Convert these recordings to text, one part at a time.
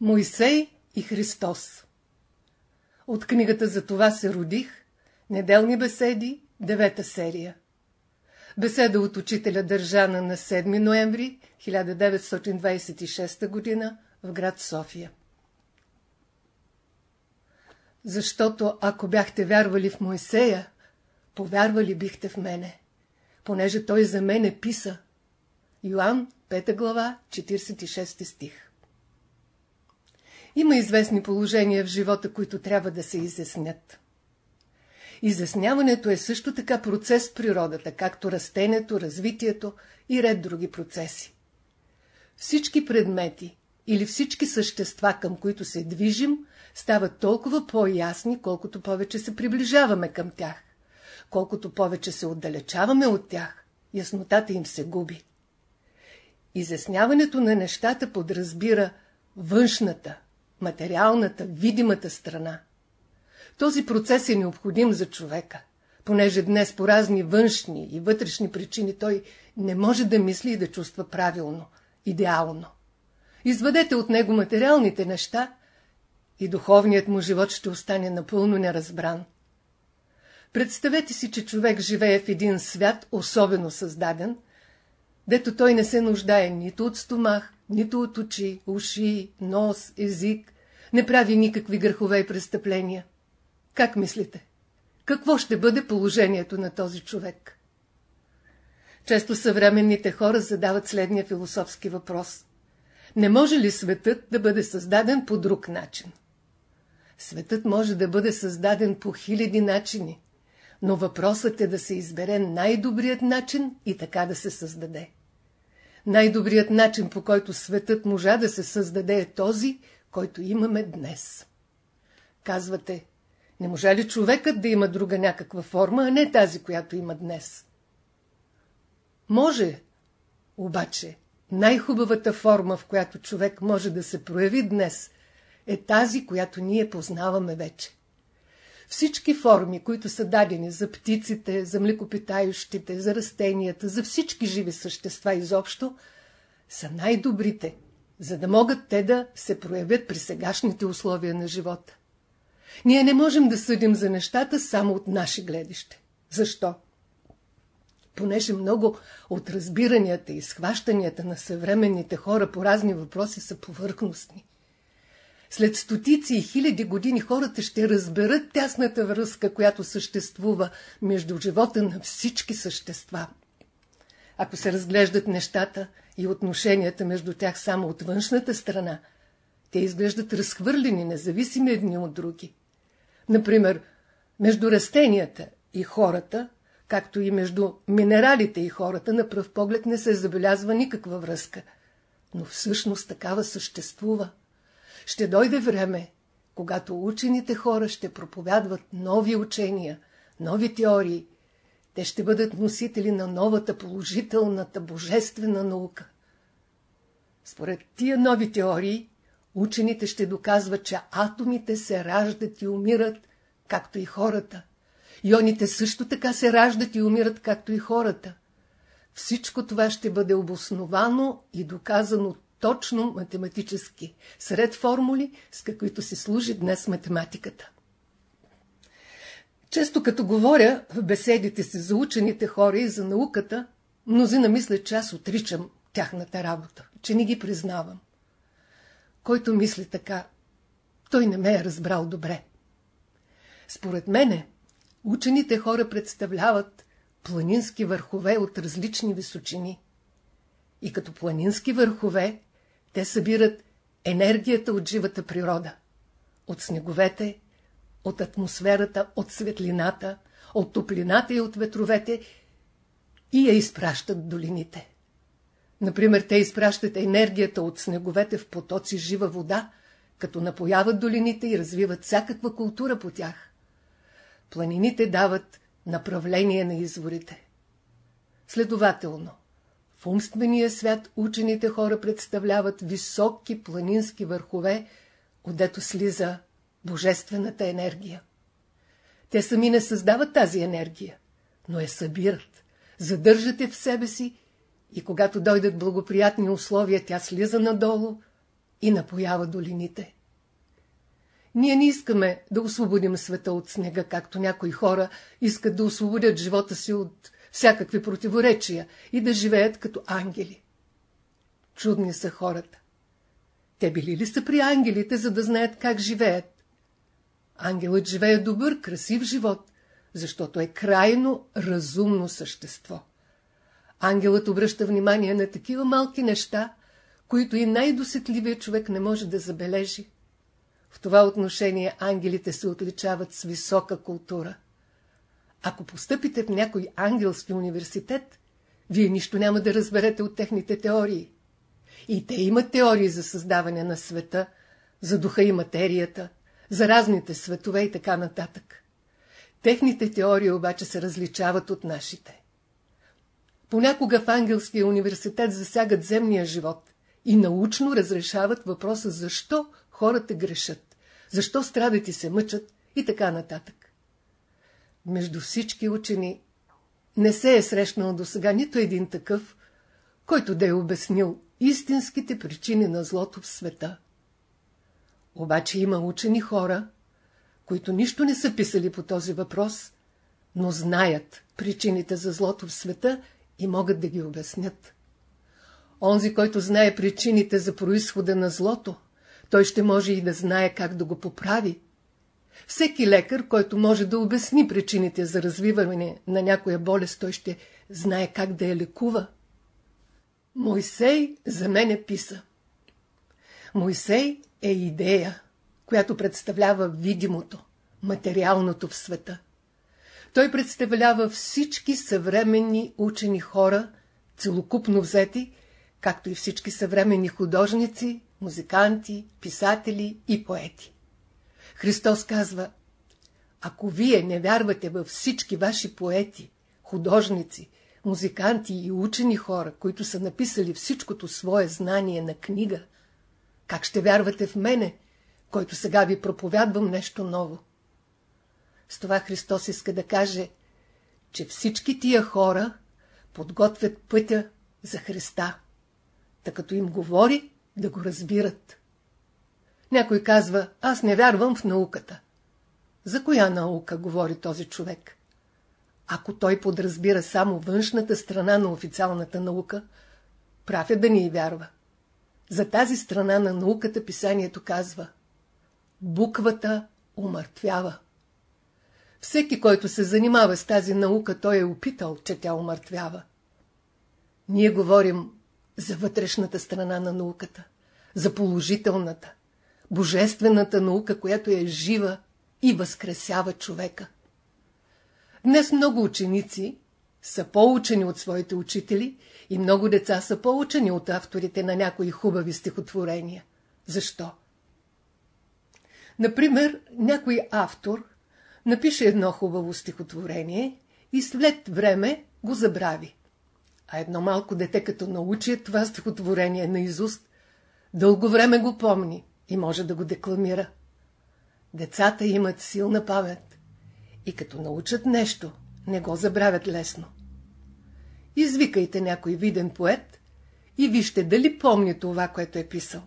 Моисей и Христос От книгата за това се родих, Неделни беседи, девета серия Беседа от учителя държана на 7 ноември 1926 г. в град София. Защото ако бяхте вярвали в Моисея, повярвали бихте в мене, понеже той за мене писа. Йоанн, 5 глава, 46 стих. Има известни положения в живота, които трябва да се изяснят. Изясняването е също така процес в природата, както растението, развитието и ред други процеси. Всички предмети или всички същества, към които се движим, стават толкова по-ясни, колкото повече се приближаваме към тях. Колкото повече се отдалечаваме от тях, яснотата им се губи. Изясняването на нещата подразбира външната, материалната, видимата страна. Този процес е необходим за човека, понеже днес по разни външни и вътрешни причини той не може да мисли и да чувства правилно, идеално. Извадете от него материалните неща и духовният му живот ще остане напълно неразбран. Представете си, че човек живее в един свят особено създаден, дето той не се нуждае нито от стомах, нито от очи, уши, нос, език, не прави никакви грехове и престъпления. Как мислите? Какво ще бъде положението на този човек? Често съвременните хора задават следния философски въпрос. Не може ли светът да бъде създаден по друг начин? Светът може да бъде създаден по хиляди начини, но въпросът е да се избере най-добрият начин и така да се създаде. Най-добрият начин, по който светът можа да се създаде е този, който имаме днес. Казвате, не може ли човекът да има друга някаква форма, а не тази, която има днес? Може, обаче, най-хубавата форма, в която човек може да се прояви днес, е тази, която ние познаваме вече. Всички форми, които са дадени за птиците, за млекопитающите, за растенията, за всички живи същества изобщо, са най-добрите, за да могат те да се проявят при сегашните условия на живота. Ние не можем да съдим за нещата само от наши гледище. Защо? Понеже много от разбиранията и схващанията на съвременните хора по разни въпроси са повърхностни. След стотици и хиляди години хората ще разберат тясната връзка, която съществува между живота на всички същества. Ако се разглеждат нещата и отношенията между тях само от външната страна, те изглеждат разхвърлени, независими едни от други. Например, между растенията и хората, както и между минералите и хората, на пръв поглед не се забелязва никаква връзка. Но всъщност такава съществува. Ще дойде време, когато учените хора ще проповядват нови учения, нови теории. Те ще бъдат носители на новата положителната божествена наука. Според тия нови теории, учените ще доказват, че атомите се раждат и умират, както и хората. Ионите също така се раждат и умират, както и хората. Всичко това ще бъде обосновано и доказано точно математически, сред формули, с каквито се служи днес математиката. Често като говоря в беседите си за учените хора и за науката, мнозина мислят, че аз отричам тяхната работа, че не ги признавам. Който мисли така, той не ме е разбрал добре. Според мене, учените хора представляват планински върхове от различни височини. И като планински върхове, те събират енергията от живата природа, от снеговете, от атмосферата, от светлината, от топлината и от ветровете и я изпращат долините. Например, те изпращат енергията от снеговете в потоци жива вода, като напояват долините и развиват всякаква култура по тях. Планините дават направление на изворите. Следователно, в умствения свят учените хора представляват високи планински върхове, отдето слиза божествената енергия. Те сами не създават тази енергия, но я събират, задържат я в себе си и когато дойдат благоприятни условия, тя слиза надолу и напоява долините. Ние не искаме да освободим света от снега, както някои хора искат да освободят живота си от всякакви противоречия и да живеят като ангели. Чудни са хората. Те били ли са при ангелите, за да знаят как живеят? Ангелът живее добър, красив живот, защото е крайно разумно същество. Ангелът обръща внимание на такива малки неща, които и най-досетливия човек не може да забележи. В това отношение ангелите се отличават с висока култура. Ако постъпите в някой ангелски университет, вие нищо няма да разберете от техните теории. И те имат теории за създаване на света, за духа и материята, за разните светове и така нататък. Техните теории обаче се различават от нашите. Понякога в Ангелския университет засягат земния живот и научно разрешават въпроса защо хората грешат, защо страдат и се мъчат и така нататък. Между всички учени не се е срещнал до сега нито един такъв, който да е обяснил истинските причини на злото в света. Обаче има учени хора, които нищо не са писали по този въпрос, но знаят причините за злото в света и могат да ги обяснят. Онзи, който знае причините за происхода на злото, той ще може и да знае как да го поправи. Всеки лекар, който може да обясни причините за развиване на някоя болест, той ще знае как да я лекува. Мойсей за мене писа. Мойсей е идея, която представлява видимото, материалното в света. Той представлява всички съвременни учени хора, целокупно взети, както и всички съвременни художници, музиканти, писатели и поети. Христос казва, ако вие не вярвате във всички ваши поети, художници, музиканти и учени хора, които са написали всичкото свое знание на книга, как ще вярвате в мене, който сега ви проповядвам нещо ново? С това Христос иска да каже, че всички тия хора подготвят пътя за Христа, така като им говори да го разбират. Някой казва, аз не вярвам в науката. За коя наука говори този човек? Ако той подразбира само външната страна на официалната наука, прав е да ни и вярва. За тази страна на науката писанието казва Буквата умъртвява. Всеки, който се занимава с тази наука, той е опитал, че тя умъртвява. Ние говорим за вътрешната страна на науката, за положителната, божествената наука, която е жива и възкресява човека. Днес много ученици са по-учени от своите учители и много деца са по-учени от авторите на някои хубави стихотворения. Защо? Например, някой автор напише едно хубаво стихотворение и след време го забрави. А едно малко дете, като научи това стихотворение на изуст, дълго време го помни и може да го декламира. Децата имат силна памет и като научат нещо, не го забравят лесно. Извикайте някой виден поет и вижте дали помни това, което е писал.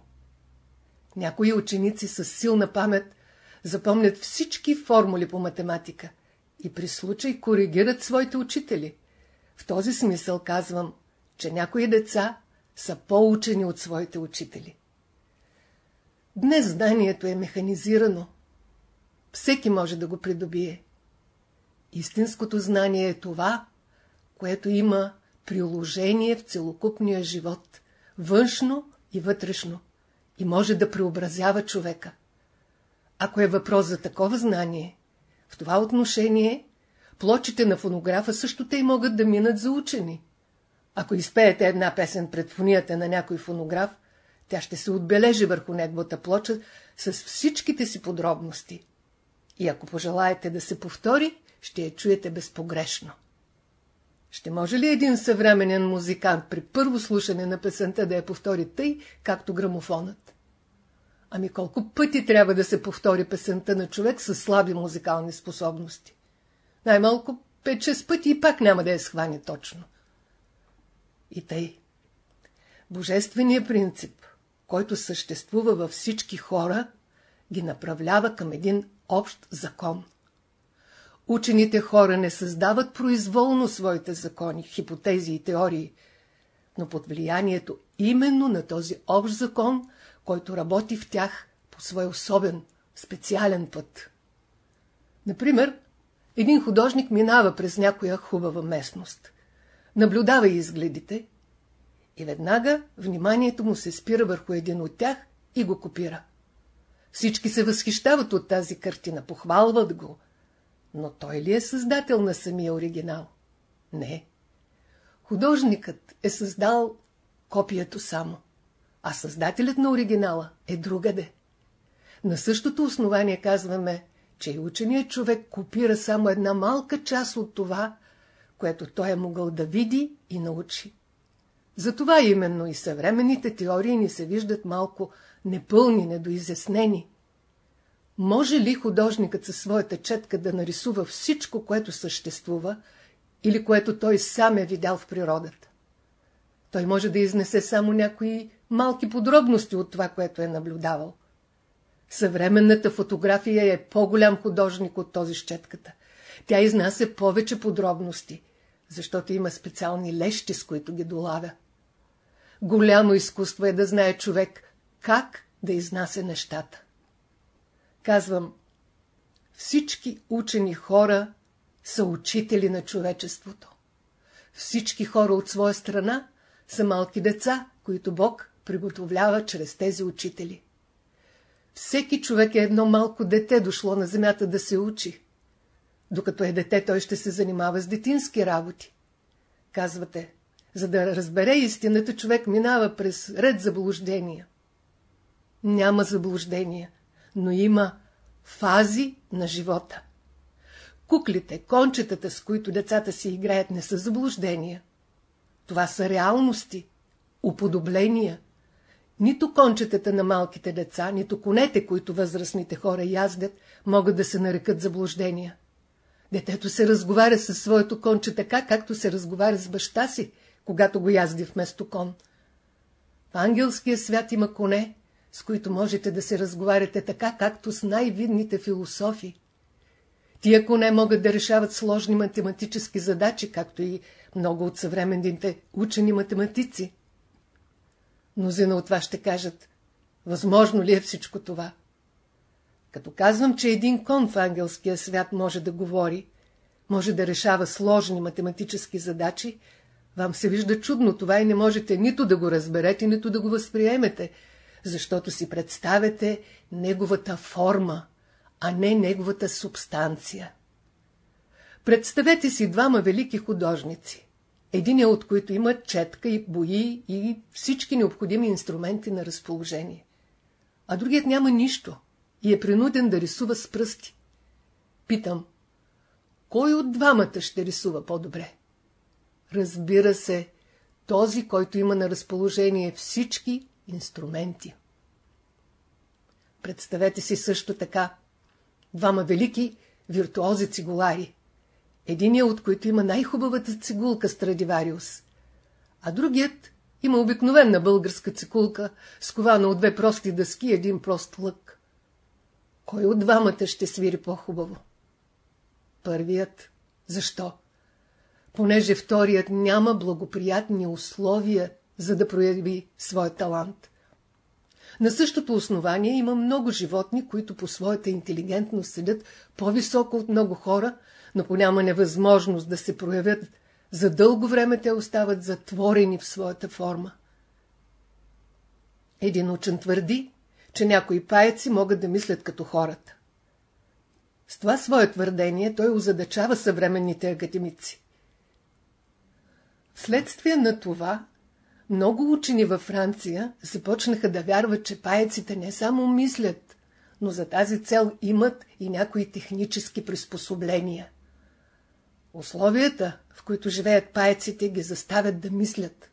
Някои ученици с силна памет запомнят всички формули по математика и при случай коригират своите учители. В този смисъл казвам, че някои деца са по-учени от своите учители. Днес знанието е механизирано. Всеки може да го придобие. Истинското знание е това, което има приложение в целокупния живот, външно и вътрешно, и може да преобразява човека. Ако е въпрос за такова знание, в това отношение плочите на фонографа също те и могат да минат за учени. Ако изпеете една песен пред фонията на някой фонограф, тя ще се отбележи върху неговата плоча с всичките си подробности. И ако пожелаете да се повтори, ще я чуете безпогрешно. Ще може ли един съвременен музикант при първо слушане на песента да я повтори тъй, както грамофонът? Ами колко пъти трябва да се повтори песента на човек с слаби музикални способности? Най-малко 5-6 пъти и пак няма да я схване точно. И тъй. Божественият принцип, който съществува във всички хора, ги направлява към един общ закон. Учените хора не създават произволно своите закони, хипотези и теории, но под влиянието именно на този общ закон, който работи в тях по свой особен, специален път. Например, един художник минава през някоя хубава местност, наблюдава изгледите и веднага вниманието му се спира върху един от тях и го копира. Всички се възхищават от тази картина, похвалват го, но той ли е създател на самия оригинал? Не. Художникът е създал копието само, а създателят на оригинала е другаде. На същото основание казваме, че и ученият човек копира само една малка част от това, което той е могъл да види и научи. Затова именно и съвременните теории ни се виждат малко непълни, недоизяснени. Може ли художникът със своята четка да нарисува всичко, което съществува или което той сам е видял в природата? Той може да изнесе само някои малки подробности от това, което е наблюдавал. Съвременната фотография е по-голям художник от този с. Тя изнася повече подробности, защото има специални лещи, с които ги долавя. Голямо изкуство е да знае човек как да изнася нещата. Казвам, всички учени хора са учители на човечеството. Всички хора от своя страна са малки деца, които Бог приготовлява чрез тези учители. Всеки човек е едно малко дете дошло на земята да се учи. Докато е дете, той ще се занимава с детински работи. Казвате, за да разбере истината, човек минава през ред заблуждения. Няма заблуждения, но има фази на живота. Куклите, кончетата, с които децата си играят, не са заблуждения. Това са реалности, уподобления. Нито кончетата на малките деца, нито конете, които възрастните хора яздят, могат да се нарекат заблуждения. Детето се разговаря със своето конче така, както се разговаря с баща си, когато го язди вместо кон. В ангелския свят има коне, с които можете да се разговаряте така, както с най-видните философи. Тия коне могат да решават сложни математически задачи, както и много от съвременните учени математици. Мнозина от вас ще кажат, възможно ли е всичко това? Като казвам, че един кон в ангелския свят може да говори, може да решава сложни математически задачи, вам се вижда чудно това и не можете нито да го разберете, нито да го възприемете, защото си представяте неговата форма, а не неговата субстанция. Представете си двама велики художници, един от които има четка и бои и всички необходими инструменти на разположение. А другият няма нищо и е принуден да рисува с пръсти. Питам, кой от двамата ще рисува по-добре? Разбира се, този, който има на разположение всички инструменти. Представете си също така двама велики виртуози цигулари, единият от които има най-хубавата цигулка Страдивариус, а другият има обикновена българска цигулка, скована от две прости дъски и един прост лък. Кой от двамата ще свири по-хубаво? Първият. Защо? Понеже вторият няма благоприятни условия, за да прояви своя талант. На същото основание има много животни, които по своята интелигентност седят по-високо от много хора, но по няма невъзможност да се проявят, за дълго време те остават затворени в своята форма. Един учен твърди, че някои паяци могат да мислят като хората. С това свое твърдение той озадачава съвременните академици. Вследствие на това много учени във Франция започнаха да вярват, че паяците не само мислят, но за тази цел имат и някои технически приспособления. Условията, в които живеят паяците, ги заставят да мислят.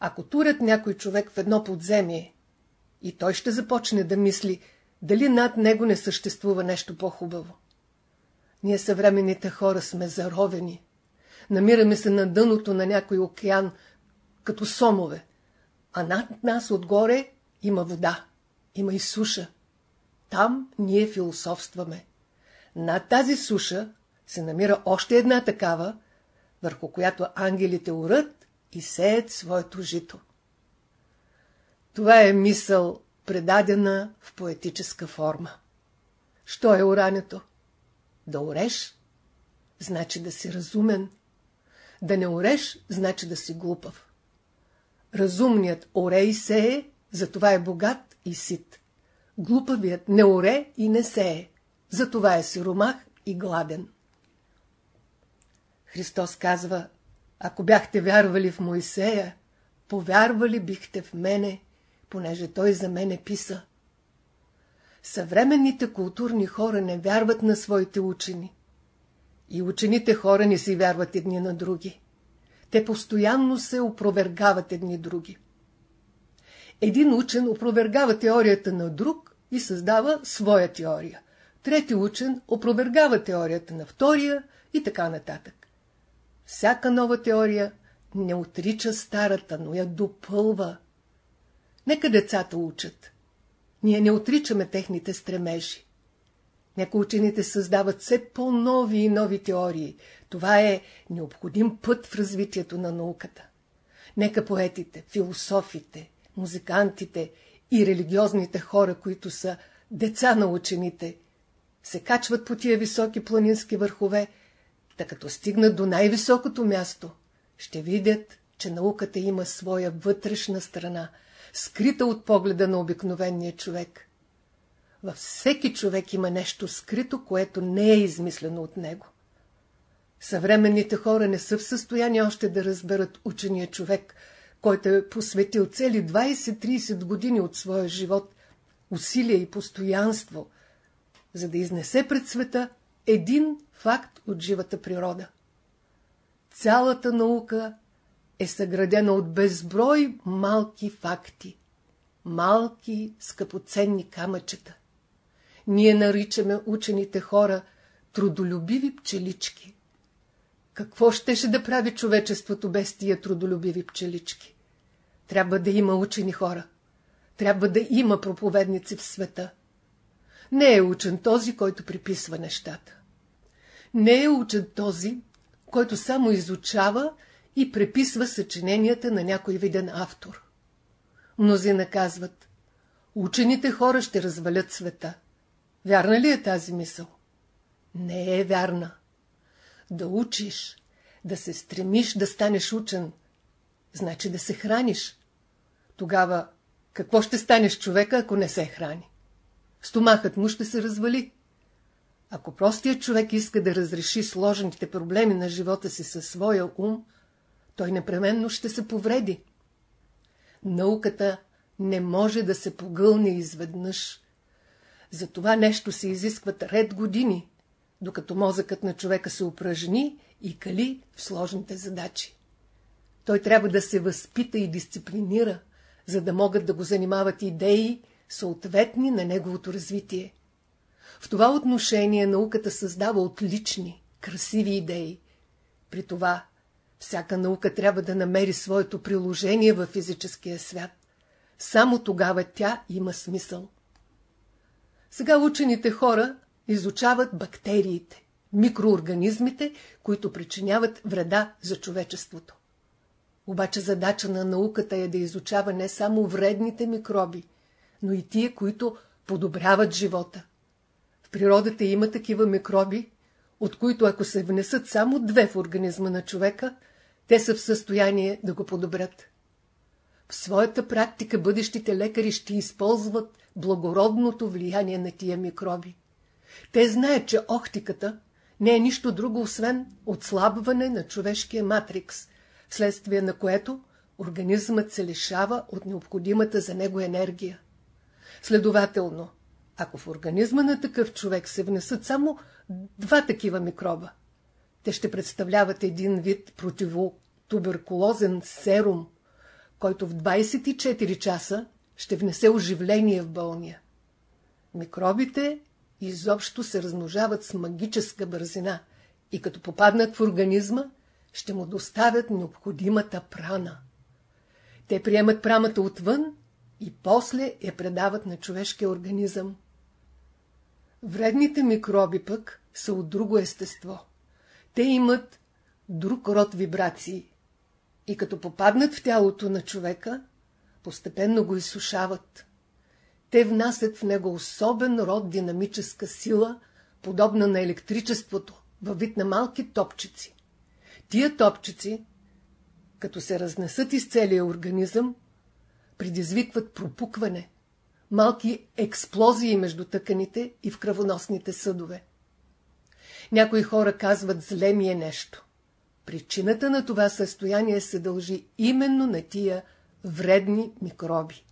Ако турят някой човек в едно подземие, и той ще започне да мисли, дали над него не съществува нещо по-хубаво. Ние съвременните хора сме заровени. Намираме се на дъното на някой океан, като сомове, а над нас отгоре има вода, има и суша. Там ние философстваме. На тази суша се намира още една такава, върху която ангелите урат и сеят своето жито. Това е мисъл, предадена в поетическа форма. Що е орането? Да ореш, значи да си разумен. Да не ореш, значи да си глупав. Разумният оре и сее, затова е богат и сит. Глупавият не оре и не сее, затова е сиромах и гладен. Христос казва, ако бяхте вярвали в Моисея, повярвали бихте в мене, понеже той за мене писа. Съвременните културни хора не вярват на своите учени. И учените хора не си вярват едни на други. Те постоянно се опровергават едни други. Един учен опровергава теорията на друг и създава своя теория. Трети учен опровергава теорията на втория и така нататък. Всяка нова теория не отрича старата, но я допълва. Нека децата учат. Ние не отричаме техните стремежи. Нека учените създават все по-нови и нови теории. Това е необходим път в развитието на науката. Нека поетите, философите, музикантите и религиозните хора, които са деца на учените, се качват по тия високи планински върхове, да като стигнат до най-високото място, ще видят, че науката има своя вътрешна страна, скрита от погледа на обикновения човек. Във всеки човек има нещо скрито, което не е измислено от него. Съвременните хора не са в състояние още да разберат учения човек, който е посветил цели 20-30 години от своя живот, усилие и постоянство, за да изнесе пред света един факт от живата природа. Цялата наука е съградена от безброй малки факти, малки скъпоценни камъчета. Ние наричаме учените хора трудолюбиви пчелички. Какво щеше да прави човечеството без тия трудолюбиви пчелички? Трябва да има учени хора. Трябва да има проповедници в света. Не е учен този, който приписва нещата. Не е учен този, който само изучава и преписва съчиненията на някой виден автор. Мнози наказват, учените хора ще развалят света. Вярна ли е тази мисъл? Не е вярна. Да учиш, да се стремиш да станеш учен, значи да се храниш. Тогава какво ще станеш човека, ако не се храни? Стомахът му ще се развали. Ако простият човек иска да разреши сложните проблеми на живота си със своя ум, той непременно ще се повреди. Науката не може да се погълне изведнъж. За това нещо се изискват ред години, докато мозъкът на човека се упражни и кали в сложните задачи. Той трябва да се възпита и дисциплинира, за да могат да го занимават идеи, съответни на неговото развитие. В това отношение науката създава отлични, красиви идеи. При това всяка наука трябва да намери своето приложение във физическия свят. Само тогава тя има смисъл. Сега учените хора изучават бактериите, микроорганизмите, които причиняват вреда за човечеството. Обаче задача на науката е да изучава не само вредните микроби, но и тия, които подобряват живота. В природата има такива микроби, от които ако се внесат само две в организма на човека, те са в състояние да го подобрят. В своята практика бъдещите лекари ще използват благородното влияние на тия микроби. Те знаят, че охтиката не е нищо друго, освен отслабване на човешкия матрикс, вследствие на което организмът се лишава от необходимата за него енергия. Следователно, ако в организма на такъв човек се внесат само два такива микроба, те ще представляват един вид противотуберкулозен серум, който в 24 часа ще внесе оживление в болния. Микробите изобщо се размножават с магическа бързина и като попаднат в организма, ще му доставят необходимата прана. Те приемат прамата отвън и после я предават на човешкия организъм. Вредните микроби пък са от друго естество. Те имат друг род вибрации и като попаднат в тялото на човека, постепенно го изсушават. Те внасят в него особен род динамическа сила, подобна на електричеството, във вид на малки топчици. Тия топчици, като се разнесат из целия организъм, предизвикват пропукване, малки експлозии между тъканите и в кръвоносните съдове. Някои хора казват зле ми е нещо. Причината на това състояние се дължи именно на тия вредни микроби.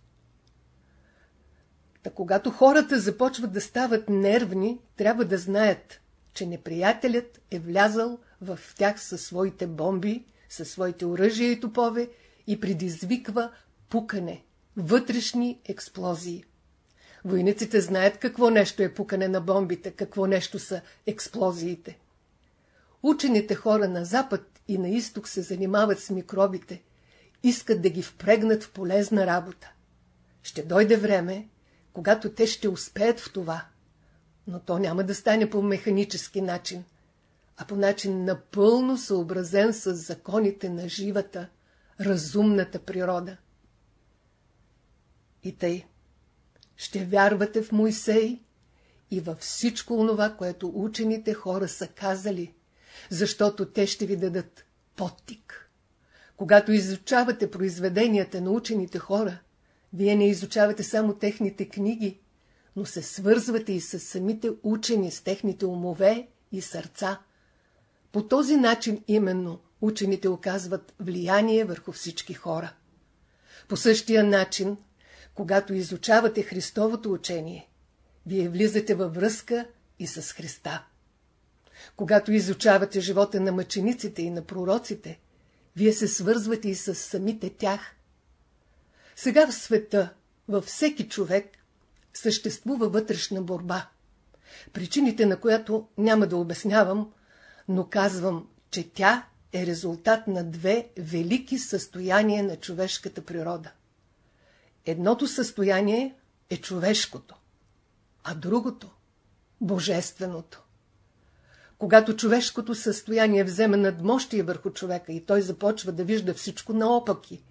Та когато хората започват да стават нервни, трябва да знаят, че неприятелят е влязал в тях със своите бомби, със своите оръжия и топове и предизвиква пукане, вътрешни експлозии. Войниците знаят какво нещо е пукане на бомбите, какво нещо са експлозиите. Учените хора на запад и на изток се занимават с микробите, искат да ги впрегнат в полезна работа. Ще дойде време, когато те ще успеят в това. Но то няма да стане по механически начин, а по начин напълно съобразен с законите на живата, разумната природа. И тъй, ще вярвате в Моисей и във всичко онова, което учените хора са казали, защото те ще ви дадат подтик. Когато изучавате произведенията на учените хора, вие не изучавате само техните книги, но се свързвате и с самите учени, с техните умове и сърца. По този начин именно учените оказват влияние върху всички хора. По същия начин, когато изучавате Христовото учение, вие влизате във връзка и с Христа. Когато изучавате живота на мъчениците и на пророците, вие се свързвате и с самите тях. Сега в света, във всеки човек, съществува вътрешна борба, причините на която няма да обяснявам, но казвам, че тя е резултат на две велики състояния на човешката природа. Едното състояние е човешкото, а другото – божественото. Когато човешкото състояние вземе надмощие върху човека и той започва да вижда всичко наопаки,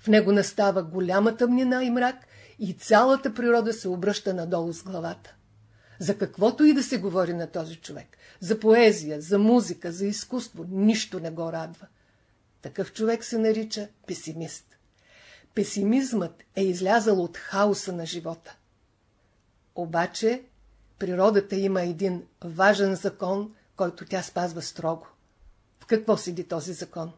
в него настава голяма тъмнина и мрак и цялата природа се обръща надолу с главата. За каквото и да се говори на този човек, за поезия, за музика, за изкуство, нищо не го радва. Такъв човек се нарича песимист. Песимизмът е излязъл от хаоса на живота. Обаче природата има един важен закон, който тя спазва строго. В какво седи този закон?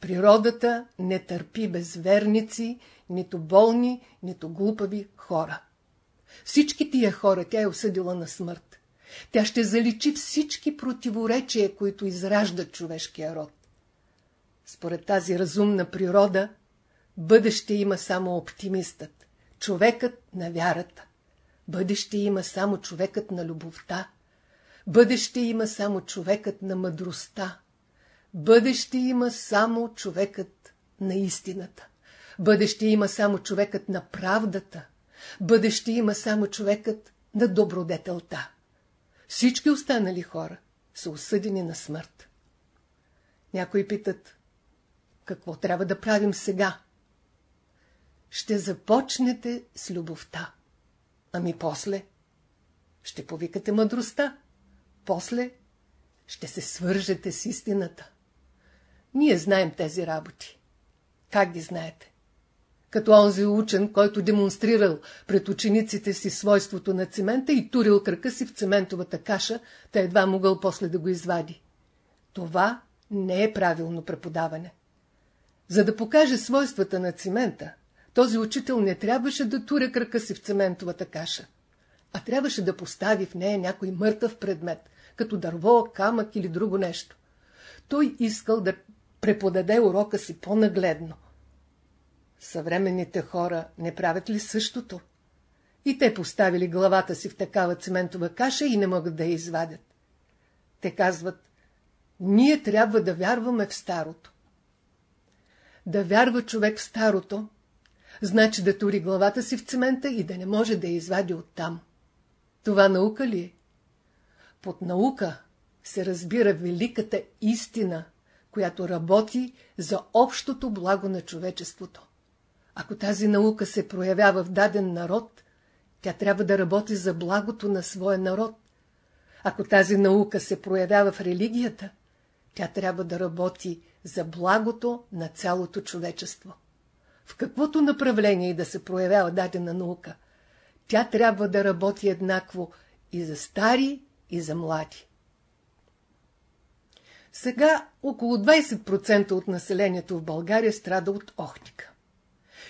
Природата не търпи безверници, нито болни, нито глупави хора. Всички тия хора тя е осъдила на смърт. Тя ще заличи всички противоречия, които израждат човешкия род. Според тази разумна природа, бъдеще има само оптимистът, човекът на вярата. Бъдеще има само човекът на любовта. Бъдеще има само човекът на мъдростта. Бъдеще има само човекът на истината. Бъдеще има само човекът на правдата. Бъдеще има само човекът на добродетелта. Всички останали хора са осъдени на смърт. Някои питат, какво трябва да правим сега? Ще започнете с любовта. Ами после? Ще повикате мъдростта. После ще се свържете с истината. Ние знаем тези работи. Как ги знаете? Като онзи учен, който демонстрирал пред учениците си свойството на цемента и турил кръка си в цементовата каша, та едва могъл после да го извади. Това не е правилно преподаване. За да покаже свойствата на цемента, този учител не трябваше да туря кръка си в цементовата каша, а трябваше да постави в нея някой мъртъв предмет, като дърво, камък или друго нещо. Той искал да преподаде урока си по-нагледно. Съвременните хора не правят ли същото? И те поставили главата си в такава цементова каша и не могат да я извадят. Те казват, ние трябва да вярваме в старото. Да вярва човек в старото, значи да тури главата си в цемента и да не може да я извади оттам. Това наука ли е? Под наука се разбира великата истина, която работи за общото благо на човечеството. Ако тази наука се проявява в даден народ, тя трябва да работи за благото на своя народ. Ако тази наука се проявява в религията, тя трябва да работи за благото на цялото човечество. В каквото направление и да се проявява дадена наука, тя трябва да работи еднакво и за стари, и за млади. Сега около 20% от населението в България страда от охтика.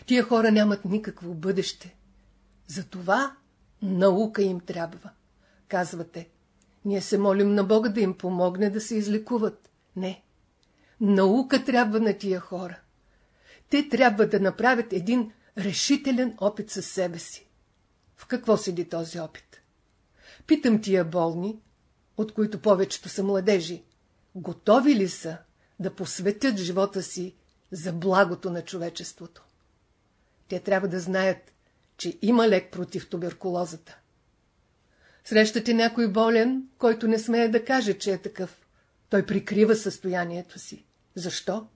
Тия хора нямат никакво бъдеще. Затова наука им трябва. Казвате, ние се молим на Бога да им помогне да се излекуват. Не. Наука трябва на тия хора. Те трябва да направят един решителен опит със себе си. В какво седи този опит? Питам тия болни, от които повечето са младежи, готови ли са да посветят живота си за благото на човечеството? Те трябва да знаят, че има лек против туберкулозата. Срещате някой болен, който не смее да каже, че е такъв. Той прикрива състоянието си. Защо?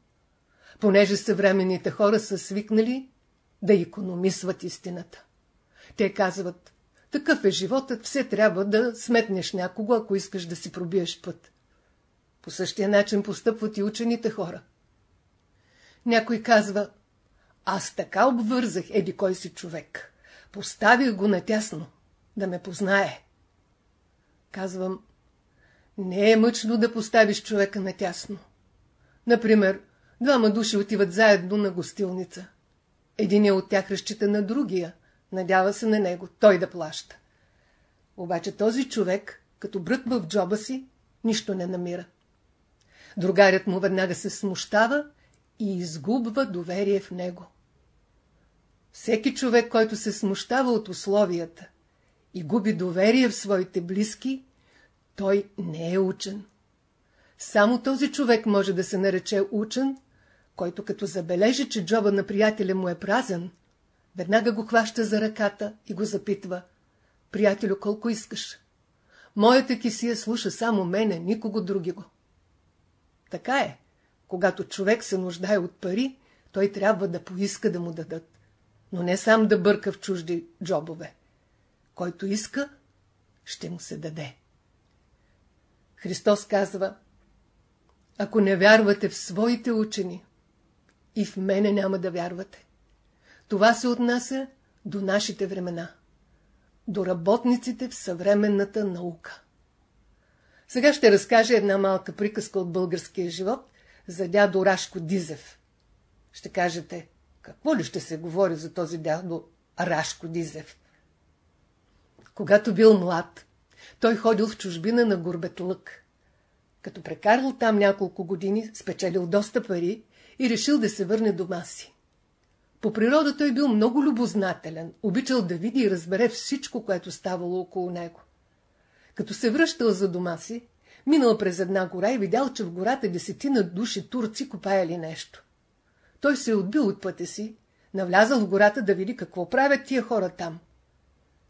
Понеже съвременните хора са свикнали да економисват истината. Те казват, такъв е животът, все трябва да сметнеш някого, ако искаш да си пробиеш път. По същия начин постъпват и учените хора. Някой казва, аз така обвързах еди кой си човек. Поставих го натясно, да ме познае. Казвам, не е мъчно да поставиш човека натясно. Например, двама души отиват заедно на гостилница. Един от тях разчита на другия, надява се на него, той да плаща. Обаче този човек, като бръква в джоба си, нищо не намира. Другарят му веднага се смущава и изгубва доверие в него. Всеки човек, който се смущава от условията и губи доверие в своите близки, той не е учен. Само този човек може да се нарече учен, който като забележи, че джоба на приятеля му е празен, веднага го хваща за ръката и го запитва. Приятелю, колко искаш? Моята кисия слуша само мене, никого други го. Така е. Когато човек се нуждае от пари, той трябва да поиска да му дадат. Но не сам да бърка в чужди джобове. Който иска, ще му се даде. Христос казва, ако не вярвате в своите учени, и в мене няма да вярвате. Това се отнася до нашите времена, до работниците в съвременната наука. Сега ще разкажа една малка приказка от българския живот за дядо Рашко Дизев. Ще кажете, какво ли ще се говори за този дядо Рашко Дизев? Когато бил млад, той ходил в чужбина на горбетолък. Като прекарал там няколко години, спечелил доста пари и решил да се върне дома си. По природа той бил много любознателен, обичал да види и разбере всичко, което ставало около него. Като се връщал за дома си, минал през една гора и видял, че в гората десетина души турци копаяли нещо. Той се е отбил от пътя си, навлязал в гората да види какво правят тия хора там.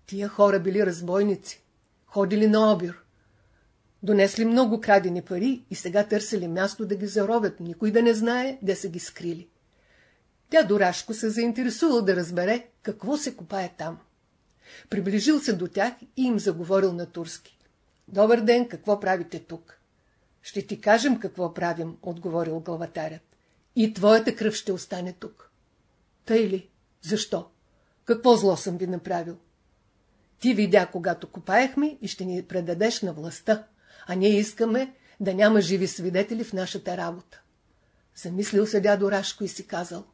Тия хора били разбойници, ходили на обир. Донесли много крадени пари и сега търсили място да ги заровят, никой да не знае, де са ги скрили. Тя Дорашко се заинтересувал да разбере какво се копае там. Приближил се до тях и им заговорил на турски. Добър ден, какво правите тук? Ще ти кажем какво правим, отговорил главатарят. И твоята кръв ще остане тук. Тъй ли? Защо? Какво зло съм ви направил? Ти видя, когато копаехме и ще ни предадеш на властта, а ние искаме да няма живи свидетели в нашата работа. Замислил се дядо Рашко и си казал,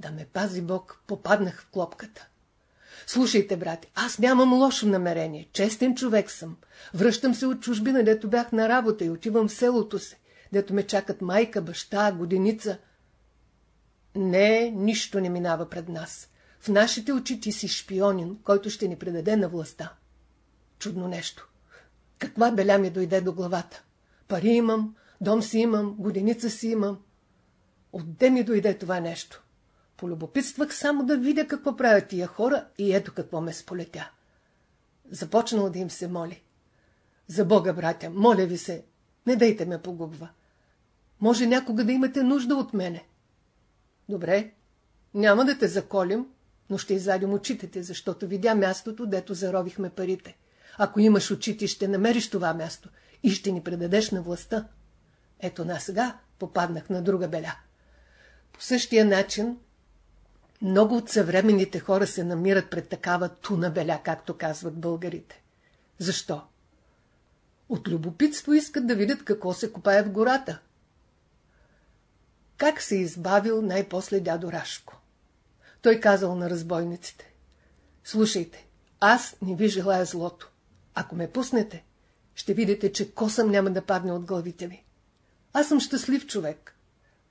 да ме пази Бог, попаднах в клопката. Слушайте, брат, аз нямам лошо намерение, честен човек съм. Връщам се от чужбина, дето бях на работа и отивам в селото си, дето ме чакат майка, баща, годеница. Не, нищо не минава пред нас. В нашите очи ти си шпионин, който ще ни предаде на властта. Чудно нещо. Каква беля ми дойде до главата? Пари имам, дом си имам, годеница си имам. Отде ми дойде това нещо? Полюбопитствах само да видя какво правят тия хора и ето какво ме сполетя. Започнал да им се моли. За Бога, братя, моля ви се, не дайте ме погубва. Може някога да имате нужда от мене. Добре, няма да те заколим, но ще извадим очите защото видя мястото, дето заровихме парите. Ако имаш очите, ще намериш това място и ще ни предадеш на властта. Ето на сега попаднах на друга беля. По същия начин, много от съвременните хора се намират пред такава туна беля, както казват българите. Защо? От любопитство искат да видят какво се копае в гората. Как се избавил най-после дядо Рашко? Той казал на разбойниците. Слушайте, аз не ви желая злото. Ако ме пуснете, ще видите, че косъм няма да падне от главите ви. Аз съм щастлив човек.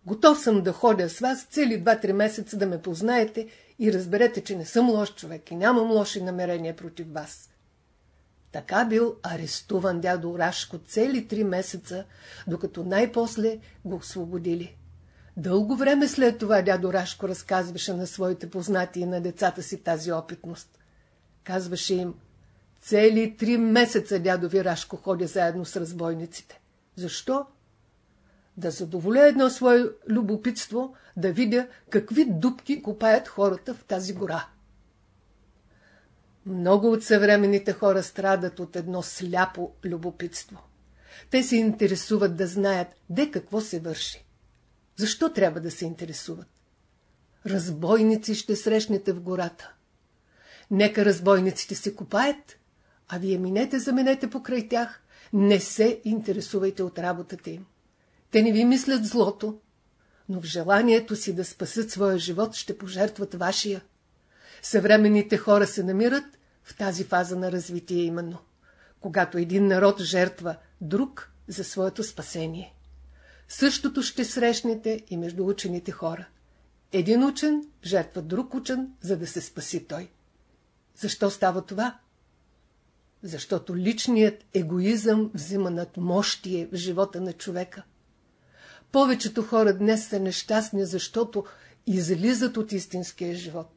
Готов съм да ходя с вас цели 2-3 месеца да ме познаете и разберете, че не съм лош човек и нямам лоши намерения против вас. Така бил арестуван дядо Рашко цели три месеца, докато най-после го освободили. Дълго време след това дядо Рашко разказваше на своите познати и на децата си тази опитност. Казваше им, цели три месеца дядо ви Рашко ходя заедно с разбойниците. Защо? Да задоволя едно свое любопитство, да видя какви дубки копаят хората в тази гора. Много от съвременните хора страдат от едно сляпо любопитство. Те се интересуват да знаят де какво се върши. Защо трябва да се интересуват? Разбойници ще срещнете в гората. Нека разбойниците се копаят, а вие минете, заменете покрай тях. Не се интересувайте от работата им. Те не ви мислят злото, но в желанието си да спасат своя живот ще пожертват вашия. Съвременните хора се намират в тази фаза на развитие именно, когато един народ жертва друг за своето спасение. Същото ще срещнете и между учените хора. Един учен жертва друг учен, за да се спаси той. Защо става това? Защото личният егоизъм взима над мощие в живота на човека. Повечето хора днес са нещастни, защото излизат от истинския живот.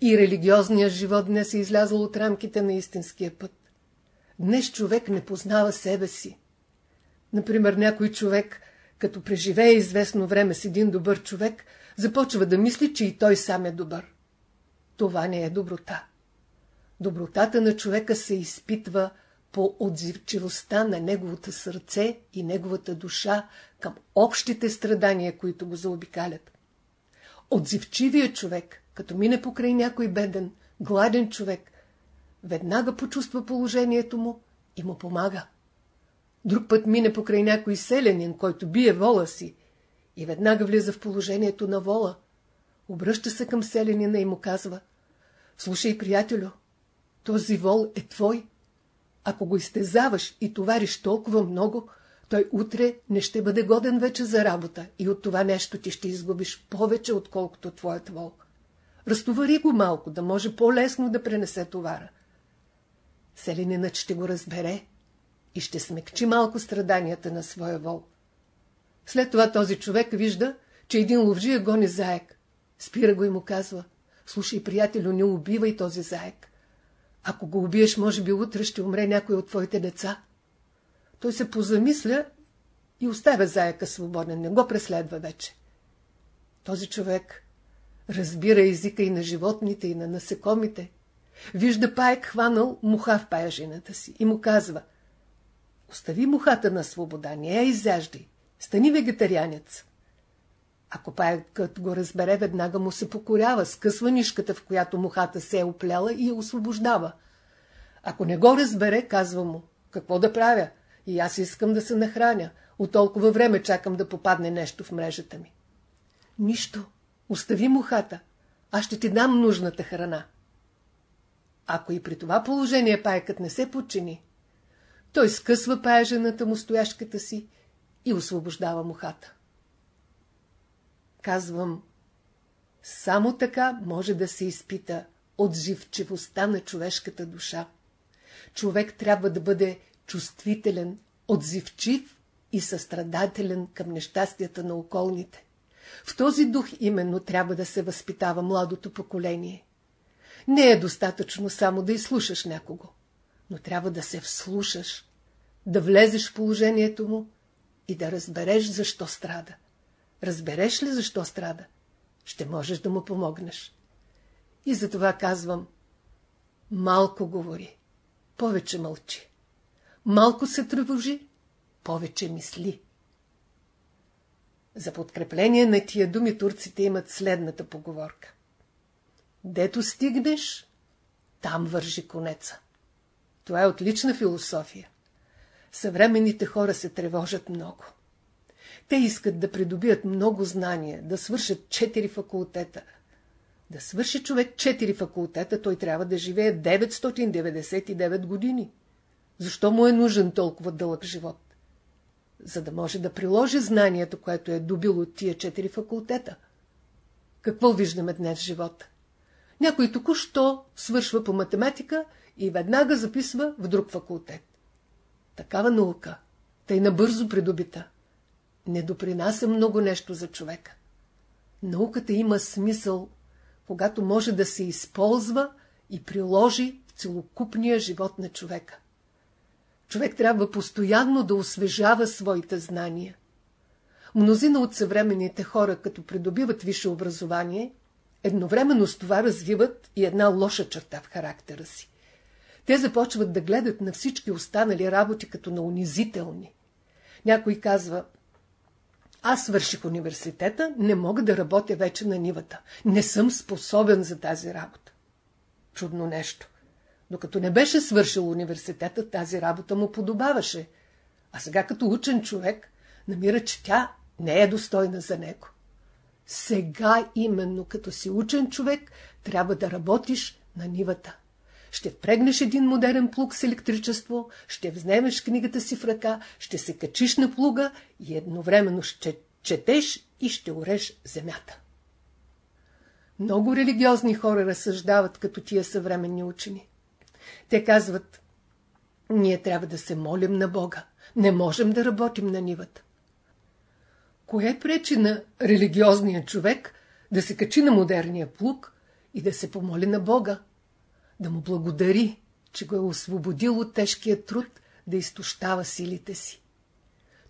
И религиозният живот днес е излязъл от рамките на истинския път. Днес човек не познава себе си. Например, някой човек, като преживее известно време с един добър човек, започва да мисли, че и той сам е добър. Това не е доброта. Добротата на човека се изпитва по отзивчивостта на неговото сърце и неговата душа към общите страдания, които го заобикалят. Отзивчивият човек, като мине покрай някой беден, гладен човек, веднага почувства положението му и му помага. Друг път мине покрай някой селянин, който бие вола си и веднага влиза в положението на вола. Обръща се към селянина и му казва Слушай, приятелю, този вол е твой. Ако го изтезаваш и товариш толкова много, той утре не ще бъде годен вече за работа и от това нещо ти ще изгубиш повече, отколкото твоят вол. Разтовари го малко, да може по-лесно да пренесе товара. Селенинът ще го разбере и ще смекчи малко страданията на своя вол. След това този човек вижда, че един ловжия гони заек. Спира го и му казва, слушай, приятелю, не убивай този заек. Ако го убиеш, може би утре ще умре някой от твоите деца. Той се позамисля и оставя заека свободен, не го преследва вече. Този човек разбира езика и на животните, и на насекомите. Вижда паек хванал муха в паяжината си и му казва Остави мухата на свобода, не я изяждай, стани вегетарианец. Ако паекът го разбере, веднага му се покорява, скъсва нишката, в която мухата се е оплела и я освобождава. Ако не го разбере, казва му, какво да правя? И аз искам да се нахраня. От толкова време чакам да попадне нещо в мрежата ми. Нищо. Остави мухата. Аз ще ти дам нужната храна. Ако и при това положение пайкът не се подчини, той скъсва паяжената му стояшката си и освобождава мухата. Казвам, само така може да се изпита отживчивостта на човешката душа. Човек трябва да бъде чувствителен, отзивчив и състрадателен към нещастията на околните. В този дух именно трябва да се възпитава младото поколение. Не е достатъчно само да изслушаш някого, но трябва да се вслушаш, да влезеш в положението му и да разбереш защо страда. Разбереш ли защо страда? Ще можеш да му помогнеш. И затова казвам, малко говори, повече мълчи. Малко се тревожи, повече мисли. За подкрепление на тия думи турците имат следната поговорка. Дето стигнеш, там вържи конеца. Това е отлична философия. Съвременните хора се тревожат много. Те искат да придобият много знания, да свършат четири факултета. Да свърши човек четири факултета, той трябва да живее 999 години. Защо му е нужен толкова дълъг живот? За да може да приложи знанието, което е добил от тия четири факултета. Какво виждаме днес в живота? Някой току-що свършва по математика и веднага записва в друг факултет. Такава наука, тъй набързо придобита, не допринася много нещо за човека. Науката има смисъл, когато може да се използва и приложи в целокупния живот на човека. Човек трябва постоянно да освежава своите знания. Мнозина от съвременните хора, като придобиват висше образование, едновременно с това развиват и една лоша черта в характера си. Те започват да гледат на всички останали работи като на унизителни. Някой казва, аз свърших университета, не мога да работя вече на нивата. Не съм способен за тази работа. Чудно нещо. Докато не беше свършил университета, тази работа му подобаваше. А сега като учен човек, намира, че тя не е достойна за него. Сега именно като си учен човек, трябва да работиш на нивата. Ще впрегнеш един модерен плуг с електричество, ще вземеш книгата си в ръка, ще се качиш на плуга и едновременно ще четеш и ще уреш земята. Много религиозни хора разсъждават като тия съвременни учени. Те казват, ние трябва да се молим на Бога. Не можем да работим на нивата. Кое пречи на религиозния човек да се качи на модерния плуг и да се помоли на Бога? Да му благодари, че го е освободил от тежкия труд да изтощава силите си.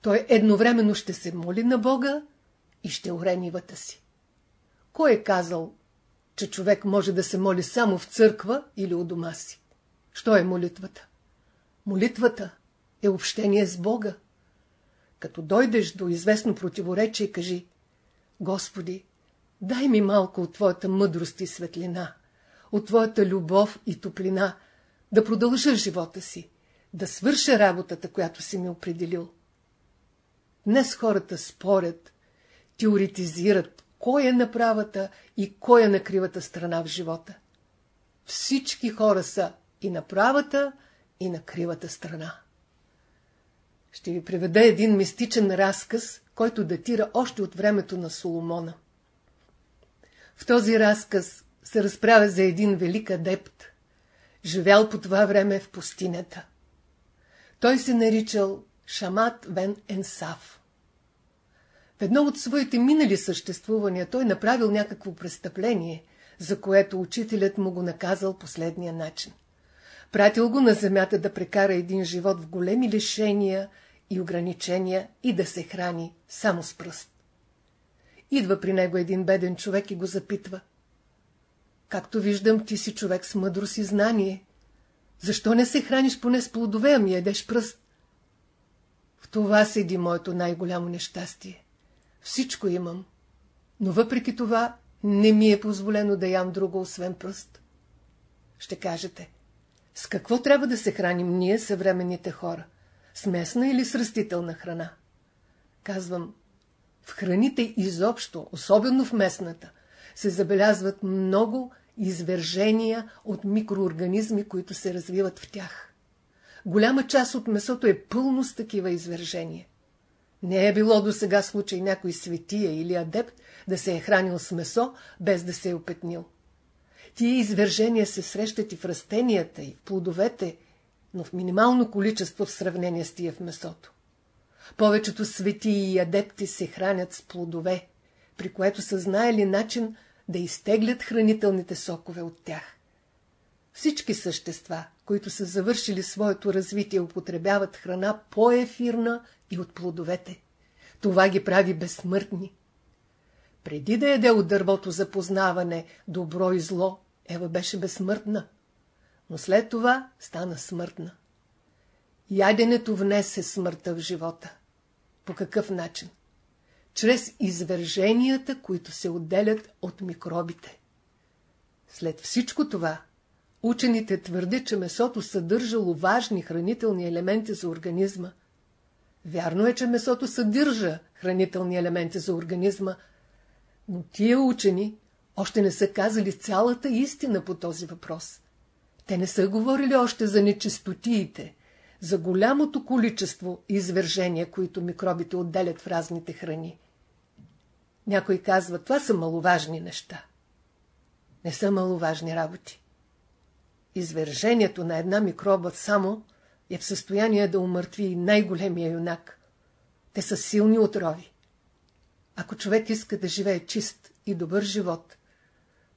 Той едновременно ще се моли на Бога и ще оре нивата си. Кой е казал, че човек може да се моли само в църква или у дома си? Що е молитвата? Молитвата е общение с Бога. Като дойдеш до известно противоречие, кажи Господи, дай ми малко от Твоята мъдрост и светлина, от Твоята любов и топлина, да продължа живота си, да свърша работата, която си ми определил. Днес хората спорят, теоретизират, кой е на правата и кой е на кривата страна в живота. Всички хора са и на правата, и на кривата страна. Ще ви приведа един мистичен разказ, който датира още от времето на Соломона. В този разказ се разправя за един велик адепт, живял по това време в пустинята. Той се наричал Шамат Вен Енсав. В едно от своите минали съществувания той направил някакво престъпление, за което учителят му го наказал последния начин. Пратил го на земята да прекара един живот в големи лишения и ограничения и да се храни само с пръст. Идва при него един беден човек и го запитва. Както виждам, ти си човек с мъдрост и знание. Защо не се храниш поне с плодове, ами едеш пръст? В това седи моето най-голямо нещастие. Всичко имам, но въпреки това не ми е позволено да ям друго, освен пръст. Ще кажете, с какво трябва да се храним ние, съвременните хора? С местна или с растителна храна? Казвам, в храните изобщо, особено в местната, се забелязват много извержения от микроорганизми, които се развиват в тях. Голяма част от месото е пълно с такива извержения. Не е било до сега случай някой светия или адепт да се е хранил с месо, без да се е опетнил. Тия извержения се срещат и в растенията, и в плодовете, но в минимално количество в сравнение с тия в месото. Повечето свети и адепти се хранят с плодове, при което са знаели начин да изтеглят хранителните сокове от тях. Всички същества, които са завършили своето развитие, употребяват храна по-ефирна и от плодовете. Това ги прави безсмъртни. Преди да яде от дървото за познаване добро и зло, Ева беше безсмъртна, но след това стана смъртна. Яденето внесе смъртта в живота. По какъв начин? Чрез извърженията, които се отделят от микробите. След всичко това, учените твърдят, че месото съдържало важни хранителни елементи за организма. Вярно е, че месото съдържа хранителни елементи за организма, но тия учени още не са казали цялата истина по този въпрос. Те не са говорили още за нечистотиите, за голямото количество извържения, които микробите отделят в разните храни. Някой казва, това са маловажни неща. Не са маловажни работи. Извържението на една микроба само е в състояние да умъртви най-големия юнак. Те са силни отрови. Ако човек иска да живее чист и добър живот,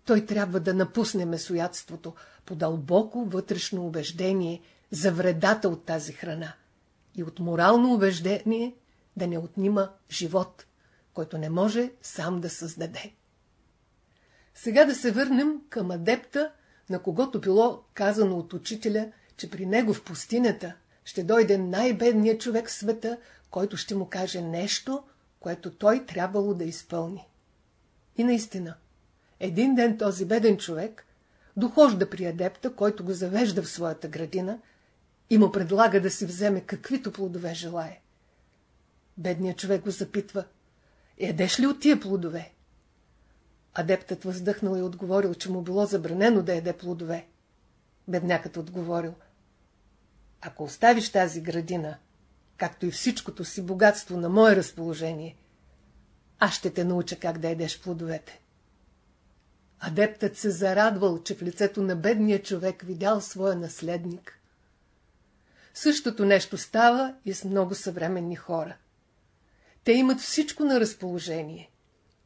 той трябва да напусне месоядството по дълбоко вътрешно убеждение за вредата от тази храна и от морално убеждение да не отнима живот, който не може сам да създаде. Сега да се върнем към адепта, на когото било казано от учителя, че при него в пустинята ще дойде най-бедният човек в света, който ще му каже нещо, което той трябвало да изпълни. И наистина, един ден този беден човек дохожда при адепта, който го завежда в своята градина и му предлага да си вземе каквито плодове желае. Бедният човек го запитва, едеш ли от тия плодове? Адептът въздъхнал и отговорил, че му било забранено да еде плодове. Беднякът отговорил, ако оставиш тази градина, както и всичкото си богатство на мое разположение, аз ще те науча как да едеш плодовете. Адептът се зарадвал, че в лицето на бедния човек видял своя наследник. Същото нещо става и с много съвременни хора. Те имат всичко на разположение,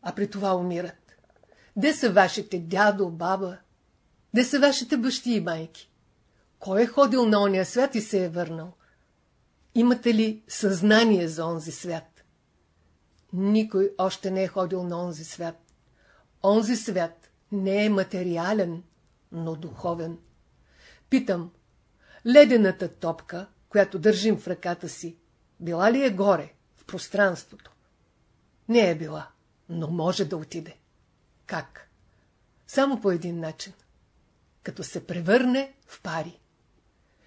а при това умират. Де са вашите дядо, баба? Де са вашите бащи и майки? Кой е ходил на ония свят и се е върнал? Имате ли съзнание за онзи свят? Никой още не е ходил на онзи свят. Онзи свят не е материален, но духовен. Питам, ледената топка, която държим в ръката си, била ли е горе, пространството? Не е била, но може да отиде. Как? Само по един начин. Като се превърне в пари.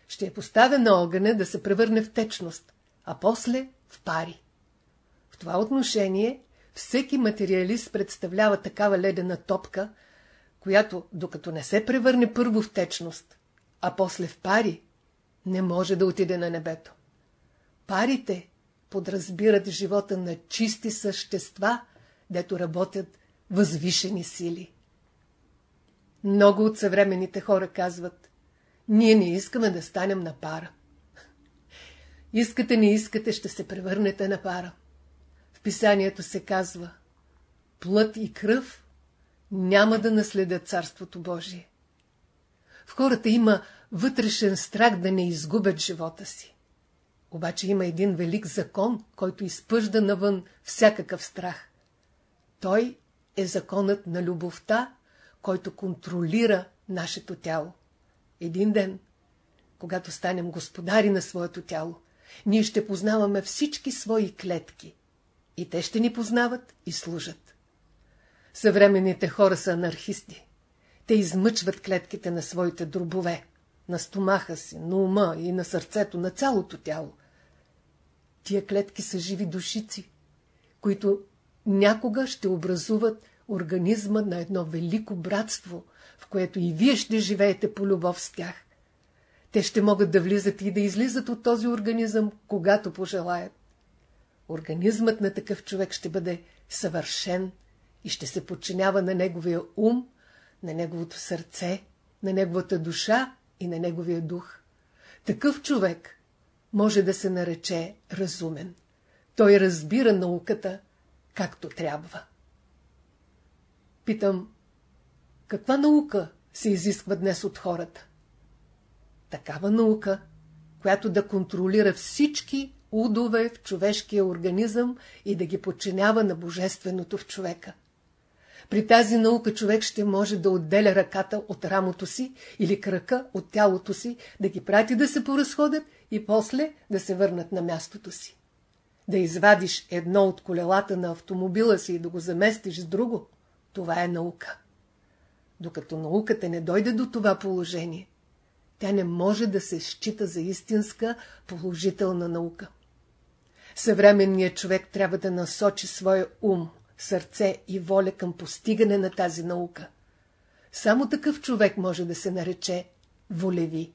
Ще я поставя на огъня да се превърне в течност, а после в пари. В това отношение всеки материалист представлява такава ледена топка, която, докато не се превърне първо в течност, а после в пари, не може да отиде на небето. Парите подразбират живота на чисти същества, дето работят възвишени сили. Много от съвременните хора казват, ние не искаме да станем на пара. Искате, не искате, ще се превърнете на пара. В писанието се казва, плът и кръв няма да наследят Царството Божие. В хората има вътрешен страх да не изгубят живота си. Обаче има един велик закон, който изпъжда навън всякакъв страх. Той е законът на любовта, който контролира нашето тяло. Един ден, когато станем господари на своето тяло, ние ще познаваме всички свои клетки. И те ще ни познават и служат. Съвременните хора са анархисти. Те измъчват клетките на своите дробове, на стомаха си, на ума и на сърцето, на цялото тяло. Тия клетки са живи душици, които някога ще образуват организма на едно велико братство, в което и вие ще живеете по любов с тях. Те ще могат да влизат и да излизат от този организъм, когато пожелаят. Организмът на такъв човек ще бъде съвършен и ще се подчинява на неговия ум, на неговото сърце, на неговата душа и на неговия дух. Такъв човек може да се нарече разумен. Той разбира науката както трябва. Питам, каква наука се изисква днес от хората? Такава наука, която да контролира всички удове в човешкия организъм и да ги подчинява на божественото в човека. При тази наука човек ще може да отделя ръката от рамото си или крака от тялото си, да ги прати да се поразходят и после да се върнат на мястото си. Да извадиш едно от колелата на автомобила си и да го заместиш с друго, това е наука. Докато науката не дойде до това положение, тя не може да се счита за истинска положителна наука. Съвременният човек трябва да насочи своя ум, сърце и воля към постигане на тази наука. Само такъв човек може да се нарече волеви.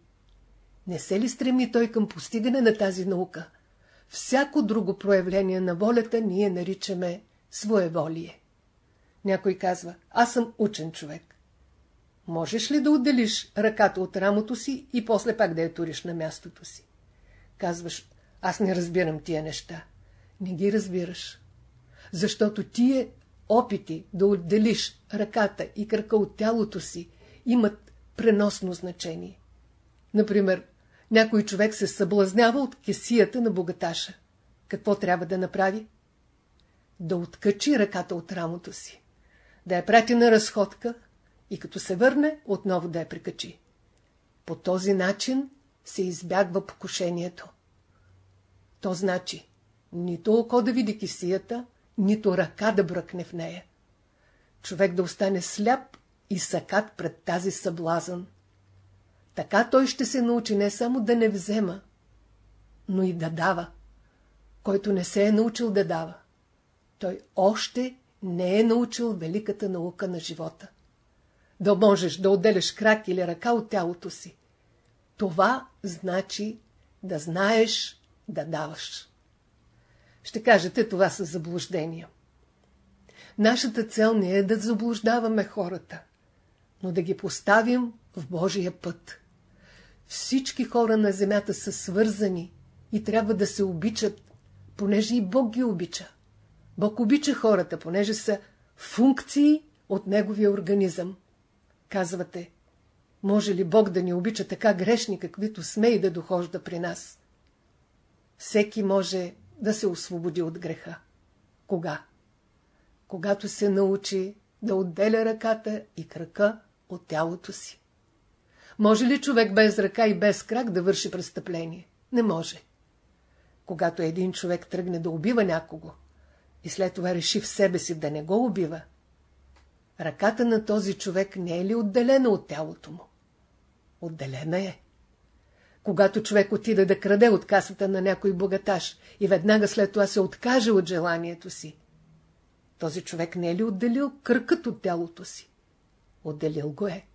Не се ли стреми той към постигане на тази наука? Всяко друго проявление на волята ние наричаме своеволие. Някой казва, аз съм учен човек. Можеш ли да отделиш ръката от рамото си и после пак да я туриш на мястото си? Казваш, аз не разбирам тия неща. Не ги разбираш. Защото тия опити да отделиш ръката и крака от тялото си имат преносно значение. Например, някой човек се съблазнява от кесията на богаташа. Какво трябва да направи? Да откачи ръката от рамото си, да я прати на разходка и като се върне, отново да я прикачи. По този начин се избягва покушението. То значи, нито око да види кисията, нито ръка да бръкне в нея. Човек да остане сляп и сакат пред тази съблазън. Така той ще се научи не само да не взема, но и да дава. Който не се е научил да дава, той още не е научил великата наука на живота. Да можеш да отделяш крак или ръка от тялото си. Това значи да знаеш да даваш. Ще кажете, това са заблуждения. Нашата цел не е да заблуждаваме хората, но да ги поставим в Божия път. Всички хора на земята са свързани и трябва да се обичат, понеже и Бог ги обича. Бог обича хората, понеже са функции от Неговия организъм. Казвате, може ли Бог да ни обича така грешни, каквито сме и да дохожда при нас? Всеки може да се освободи от греха. Кога? Когато се научи да отделя ръката и крака от тялото си. Може ли човек без ръка и без крак да върши престъпление? Не може. Когато един човек тръгне да убива някого и след това реши в себе си да не го убива, ръката на този човек не е ли отделена от тялото му? Отделена е. Когато човек отида да краде от касата на някой богаташ и веднага след това се откаже от желанието си, този човек не е ли отделил кръкът от тялото си? Отделил го е.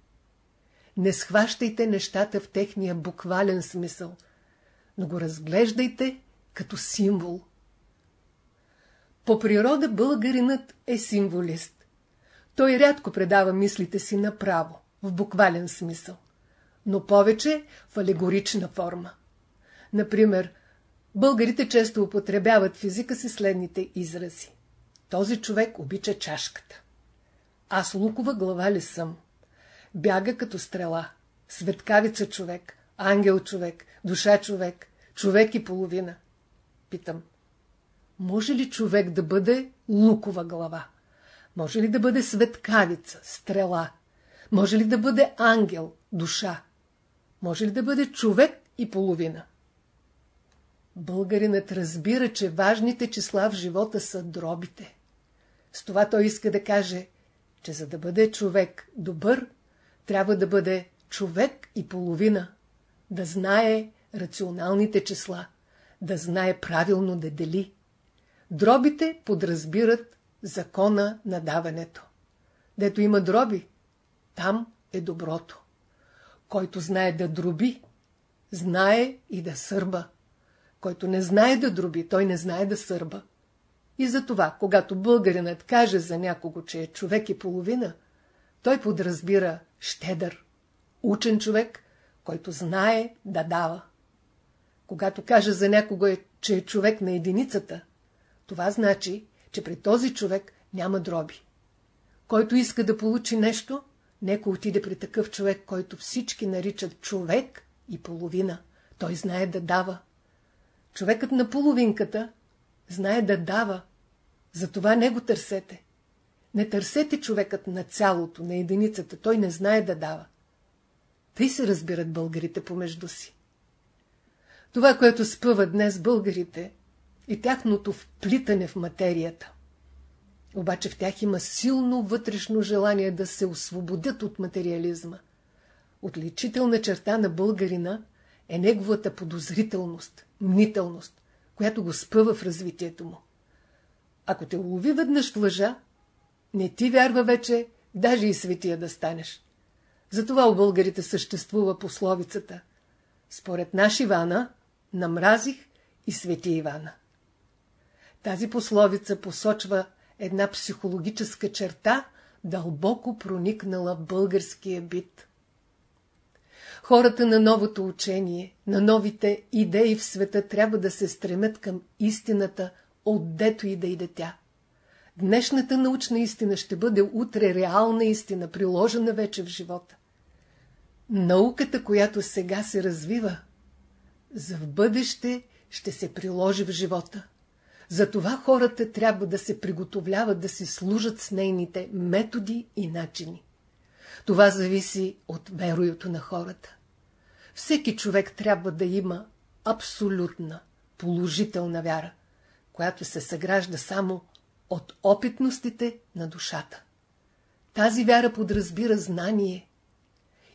Не схващайте нещата в техния буквален смисъл, но го разглеждайте като символ. По природа българинът е символист. Той рядко предава мислите си направо, в буквален смисъл но повече в алегорична форма. Например, българите често употребяват в езика си следните изрази. Този човек обича чашката. Аз лукова глава ли съм? Бяга като стрела. Светкавица човек, ангел човек, душа човек, човек и половина. Питам, може ли човек да бъде лукова глава? Може ли да бъде светкавица, стрела? Може ли да бъде ангел, душа? може ли да бъде човек и половина? Българинът разбира, че важните числа в живота са дробите. С това той иска да каже, че за да бъде човек добър, трябва да бъде човек и половина, да знае рационалните числа, да знае правилно да дели. Дробите подразбират закона на даването. Дето има дроби, там е доброто. Който знае да дроби, знае и да сърба. Който не знае да дроби, той не знае да сърба. И затова, когато българинът каже за някого, че е човек и половина, той подразбира щедър, учен човек, който знае да дава. Когато каже за някого, че е човек на единицата, това значи, че при този човек няма дроби. Който иска да получи нещо, нека отиде при такъв човек, който всички наричат човек и половина. Той знае да дава. Човекът на половинката знае да дава. Затова не го търсете. Не търсете човекът на цялото, на единицата. Той не знае да дава. Тъй се разбират българите помежду си. Това, което спъва днес българите, и тяхното вплитане в материята. Обаче в тях има силно вътрешно желание да се освободят от материализма. Отличителна черта на българина е неговата подозрителност, мнителност, която го спъва в развитието му. Ако те улови веднъж лъжа, не ти вярва вече, даже и светия да станеш. Затова у българите съществува пословицата. Според наш Ивана, намразих и свети Ивана. Тази пословица посочва една психологическа черта, дълбоко проникнала в българския бит. Хората на новото учение, на новите идеи в света трябва да се стремят към истината, отдето и да иде тя. Днешната научна истина ще бъде утре реална истина, приложена вече в живота. Науката, която сега се развива, за в бъдеще ще се приложи в живота. Затова хората трябва да се приготовляват да се служат с нейните методи и начини. Това зависи от вероюто на хората. Всеки човек трябва да има абсолютна, положителна вяра, която се съгражда само от опитностите на душата. Тази вяра подразбира знание.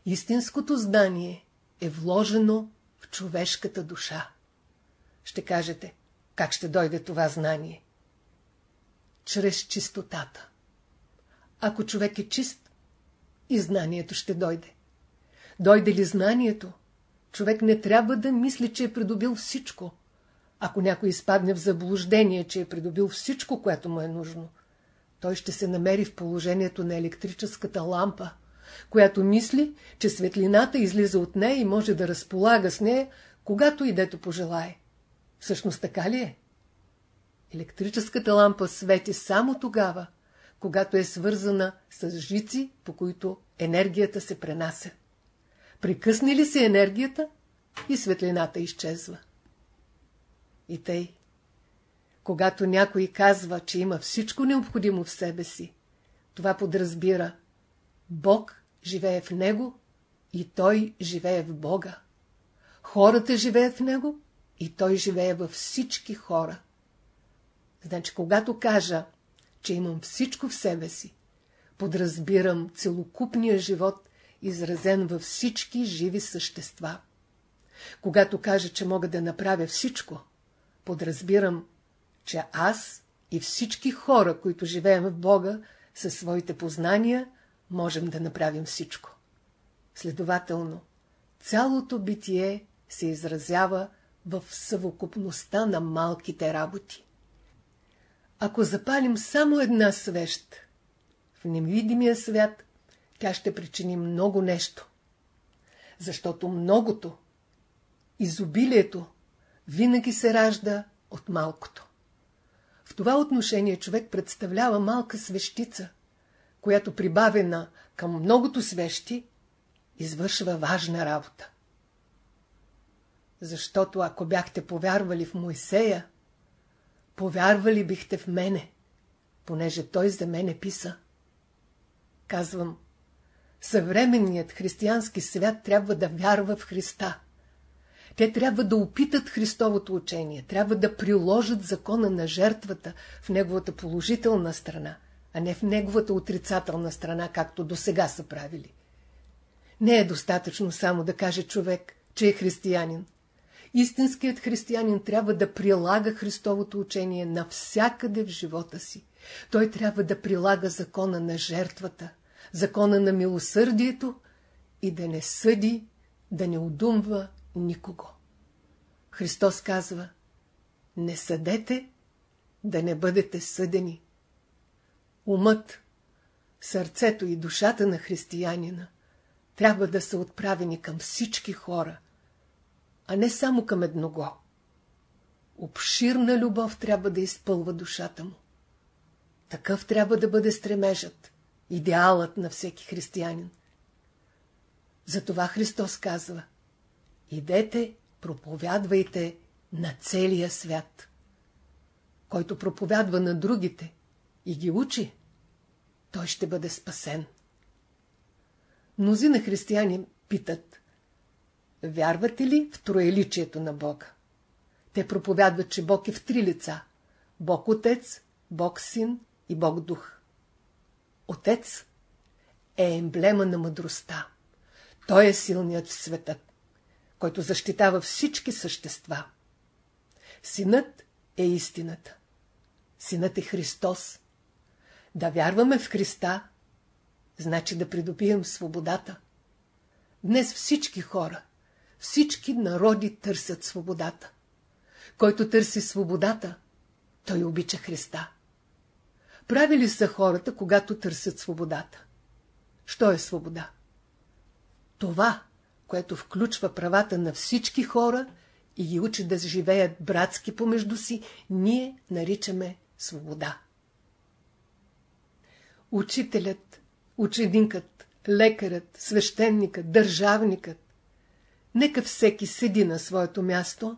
Истинското знание е вложено в човешката душа. Ще кажете, как ще дойде това знание? Чрез чистотата. Ако човек е чист, и знанието ще дойде. Дойде ли знанието, човек не трябва да мисли, че е придобил всичко. Ако някой изпадне в заблуждение, че е придобил всичко, което му е нужно, той ще се намери в положението на електрическата лампа, която мисли, че светлината излиза от нея и може да разполага с нея, когато и дето пожелае. Всъщност така ли е? Електрическата лампа свети само тогава, когато е свързана с жици, по които енергията се пренася. Прекъсне ли се енергията и светлината изчезва. И тъй, когато някой казва, че има всичко необходимо в себе си, това подразбира Бог живее в него и той живее в Бога. Хората живеят в него и той живее във всички хора. Значи, когато кажа, че имам всичко в себе си, подразбирам целокупния живот, изразен във всички живи същества. Когато кажа, че мога да направя всичко, подразбирам, че аз и всички хора, които живеем в Бога, със своите познания, можем да направим всичко. Следователно, цялото битие се изразява в съвокупността на малките работи. Ако запалим само една свещ, в невидимия свят тя ще причини много нещо. Защото многото, изобилието, винаги се ражда от малкото. В това отношение човек представлява малка свещица, която прибавена към многото свещи, извършва важна работа. Защото ако бяхте повярвали в Моисея, повярвали бихте в мене, понеже той за мене писа. Казвам, съвременният християнски свят трябва да вярва в Христа. Те трябва да опитат Христовото учение, трябва да приложат закона на жертвата в неговата положителна страна, а не в неговата отрицателна страна, както до сега са правили. Не е достатъчно само да каже човек, че е християнин. Истинският християнин трябва да прилага Христовото учение навсякъде в живота си. Той трябва да прилага закона на жертвата, закона на милосърдието и да не съди, да не удумва никого. Христос казва, не съдете, да не бъдете съдени. Умът, сърцето и душата на християнина трябва да са отправени към всички хора – а не само към едного. Обширна любов трябва да изпълва душата му. Такъв трябва да бъде стремежът идеалът на всеки християнин. Затова Христос казва Идете, проповядвайте на целия свят. Който проповядва на другите и ги учи, той ще бъде спасен. Мнози на християни питат Вярвате ли в троеличието на Бога? Те проповядват, че Бог е в три лица. Бог Отец, Бог Син и Бог Дух. Отец е емблема на мъдростта. Той е силният в света, който защитава всички същества. Синът е истината. Синът е Христос. Да вярваме в Христа, значи да придобием свободата. Днес всички хора, всички народи търсят свободата. Който търси свободата, той обича Христа. Прави ли са хората, когато търсят свободата? Що е свобода? Това, което включва правата на всички хора и ги учи да живеят братски помежду си, ние наричаме свобода. Учителят, ученикът, лекарът, свещеникът, държавникът, нека всеки седи на своето място,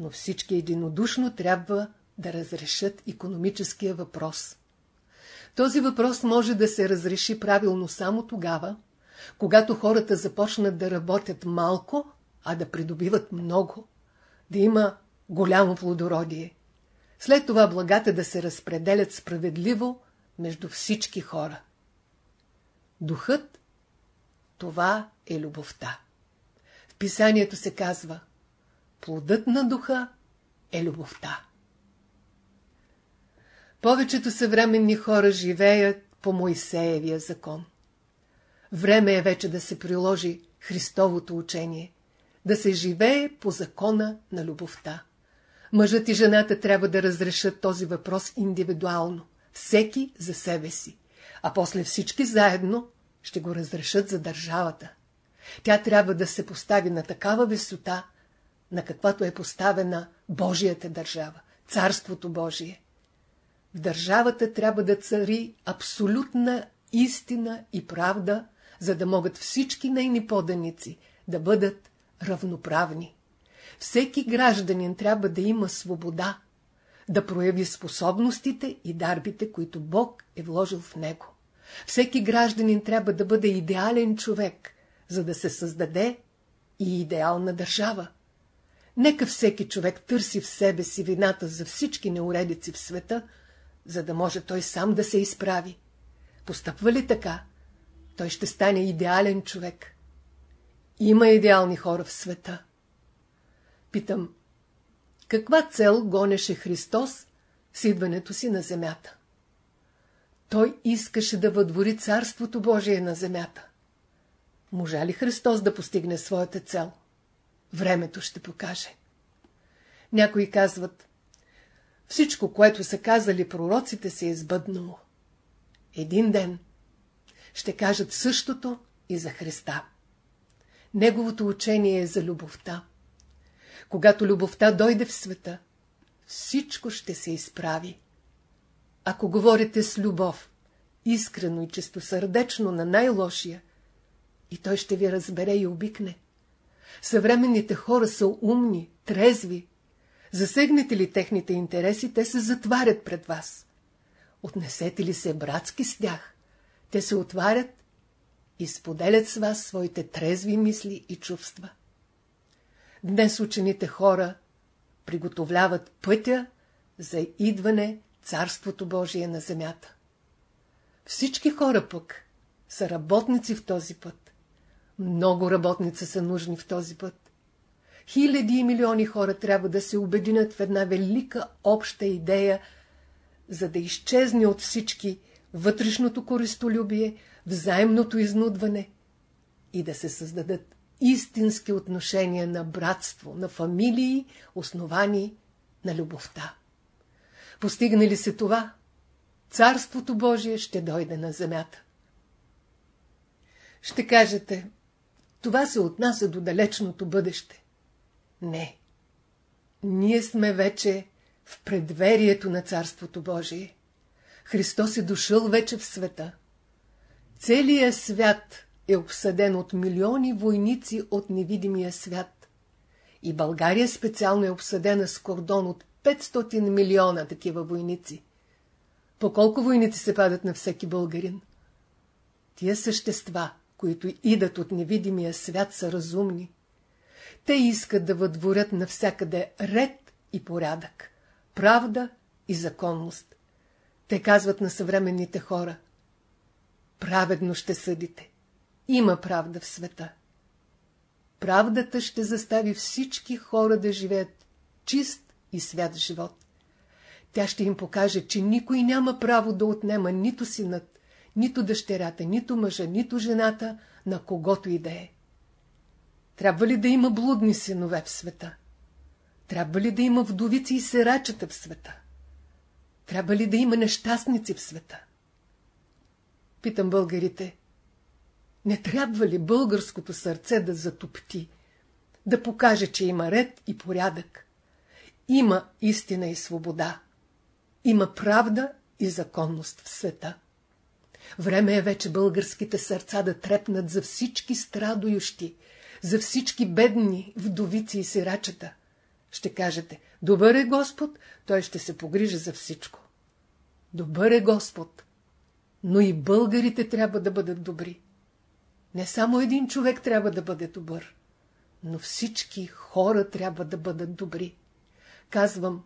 но всички единодушно трябва да разрешат економическия въпрос. Този въпрос може да се разреши правилно само тогава, когато хората започнат да работят малко, а да придобиват много, да има голямо плодородие. След това благата да се разпределят справедливо между всички хора. Духът – това е любовта. В писанието се казва Плодът на духа е любовта. Повечето съвременни хора живеят по Моисеевия закон. Време е вече да се приложи Христовото учение, да се живее по закона на любовта. Мъжът и жената трябва да разрешат този въпрос индивидуално, всеки за себе си, а после всички заедно ще го разрешат за държавата. Тя трябва да се постави на такава висота, на каквато е поставена Божията държава, Царството Божие. В държавата трябва да цари абсолютна истина и правда, за да могат всички нейни поданици да бъдат равноправни. Всеки гражданин трябва да има свобода, да прояви способностите и дарбите, които Бог е вложил в него. Всеки гражданин трябва да бъде идеален човек, за да се създаде и идеална държава. Нека всеки човек търси в себе си вината за всички неуредици в света, за да може той сам да се изправи. Постъпва ли така, той ще стане идеален човек. Има идеални хора в света. Питам, каква цел гонеше Христос с идването си на земята? Той искаше да въдвори Царството Божие на земята. Можа ли Христос да постигне своята цел? Времето ще покаже. Някои казват, всичко, което са казали пророците, се е сбъднало. Един ден ще кажат същото и за Христа. Неговото учение е за любовта. Когато любовта дойде в света, всичко ще се изправи. Ако говорите с любов, искрено и чистосърдечно на най-лошия, и той ще ви разбере и обикне. Съвременните хора са умни, трезви. Засегнете ли техните интереси, те се затварят пред вас. Отнесете ли се братски с тях, те се отварят и споделят с вас своите трезви мисли и чувства. Днес учените хора приготовляват пътя за идване Царството Божие на земята. Всички хора пък са работници в този път. Много работници са нужни в този път. Хиляди и милиони хора трябва да се обединят в една велика обща идея, за да изчезне от всички вътрешното користолюбие, взаимното изнудване и да се създадат истински отношения на братство, на фамилии, основани на любовта. Постигне ли се това, Царството Божие ще дойде на земята. Ще кажете, това се отнася до далечното бъдеще. Не. Ние сме вече в предверието на Царството Божие. Христос е дошъл вече в света. Целият свят е обсъден от милиони войници от невидимия свят. И България специално е обсъдена с кордон от 500 милиона такива войници. По колко войници се падат на всеки българин? Тия същества, които идат от невидимия свят, са разумни. Те искат да въдворят навсякъде ред и порядък, правда и законност. Те казват на съвременните хора – праведно ще съдите. Има правда в света. Правдата ще застави всички хора да живеят чист и свят живот. Тя ще им покаже, че никой няма право да отнема нито синът, нито дъщерята, нито мъжа, нито жената, на когото и да е. Трябва ли да има блудни синове в света? Трябва ли да има вдовици и серачета в света? Трябва ли да има нещастници в света? Питам българите. Не трябва ли българското сърце да затопти, да покаже, че има ред и порядък? Има истина и свобода. Има правда и законност в света. Време е вече българските сърца да трепнат за всички страдующи, за всички бедни, вдовици и сирачета. Ще кажете, добър е Господ, той ще се погрижи за всичко. Добър е Господ, но и българите трябва да бъдат добри. Не само един човек трябва да бъде добър, но всички хора трябва да бъдат добри. Казвам,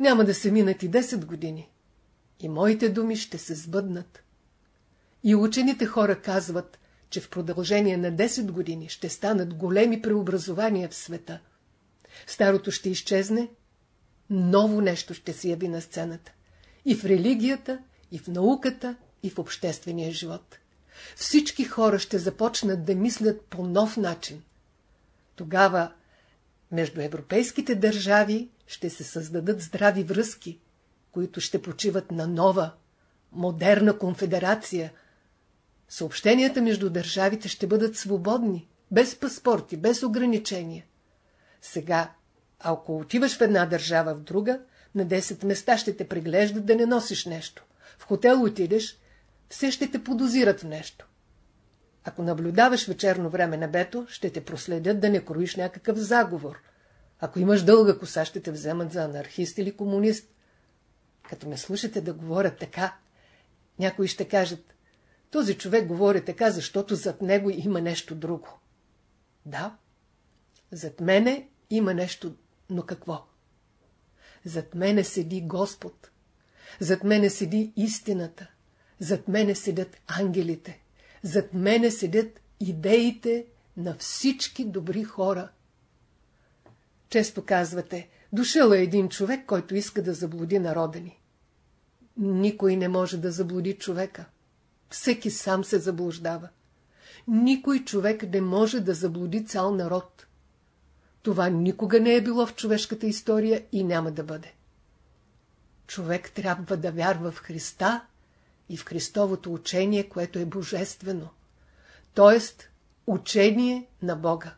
няма да се минат и 10 години. И моите думи ще се сбъднат. И учените хора казват, че в продължение на 10 години ще станат големи преобразования в света. Старото ще изчезне, ново нещо ще се яви на сцената. И в религията, и в науката, и в обществения живот. Всички хора ще започнат да мислят по нов начин. Тогава между европейските държави ще се създадат здрави връзки, които ще почиват на нова, модерна конфедерация. Съобщенията между държавите ще бъдат свободни, без паспорти, без ограничения. Сега, ако отиваш в една държава в друга, на 10 места ще те преглеждат да не носиш нещо в хотел отидеш, все ще те подозират в нещо. Ако наблюдаваш вечерно време на бето, ще те проследят да не кроиш някакъв заговор. Ако имаш дълга коса, ще те вземат за анархист или комунист. Като ме слушате да говоря така, някои ще кажат, този човек говори така, защото зад него има нещо друго. Да, зад мене има нещо, но какво? Зад мене седи Господ. Зад мене седи истината. Зад мене седят ангелите. Зад мене седят идеите на всички добри хора. Често казвате, дошъл е един човек, който иска да заблуди народа ни. Никой не може да заблуди човека. Всеки сам се заблуждава. Никой човек не може да заблуди цял народ. Това никога не е било в човешката история и няма да бъде човек трябва да вярва в Христа и в Христовото учение, което е божествено, т.е. учение на Бога.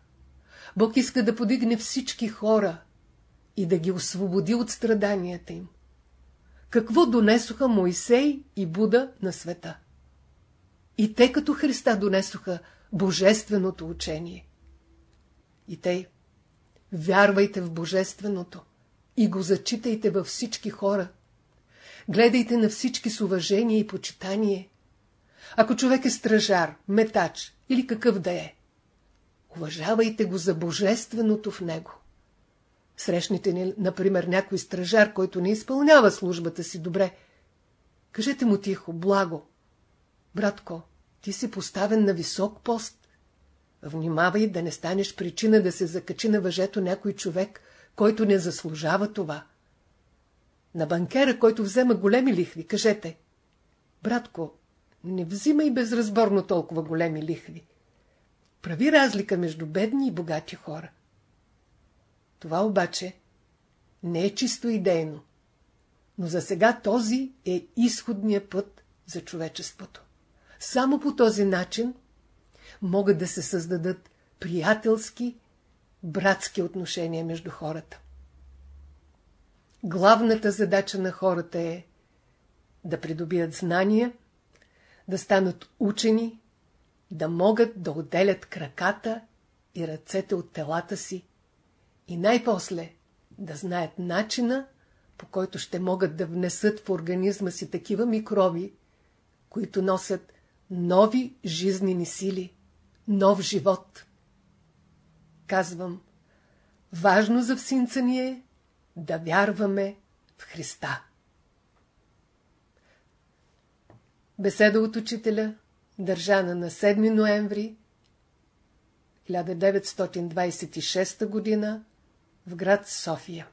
Бог иска да подигне всички хора и да ги освободи от страданията им. Какво донесоха Моисей и Буда на света? И те като Христа донесоха божественото учение. И те, вярвайте в божественото и го зачитайте във всички хора – Гледайте на всички с уважение и почитание. Ако човек е стражар, метач или какъв да е, уважавайте го за божественото в него. Срещните ни, например, някой стражар, който не изпълнява службата си добре. Кажете му тихо, благо. Братко, ти си поставен на висок пост. Внимавай да не станеш причина да се закачи на въжето някой човек, който не заслужава това. На банкера, който взема големи лихви, кажете. Братко, не взимай безразборно толкова големи лихви. Прави разлика между бедни и богати хора. Това обаче не е чисто идейно. Но за сега този е изходният път за човечеството. Само по този начин могат да се създадат приятелски, братски отношения между хората. Главната задача на хората е да придобият знания, да станат учени, да могат да отделят краката и ръцете от телата си и най-после да знаят начина, по който ще могат да внесат в организма си такива микроби, които носят нови жизнени сили, нов живот. Казвам, важно за всинца ни е да вярваме в Христа. Беседа от учителя, държана на 7 ноември 1926 г. в град София.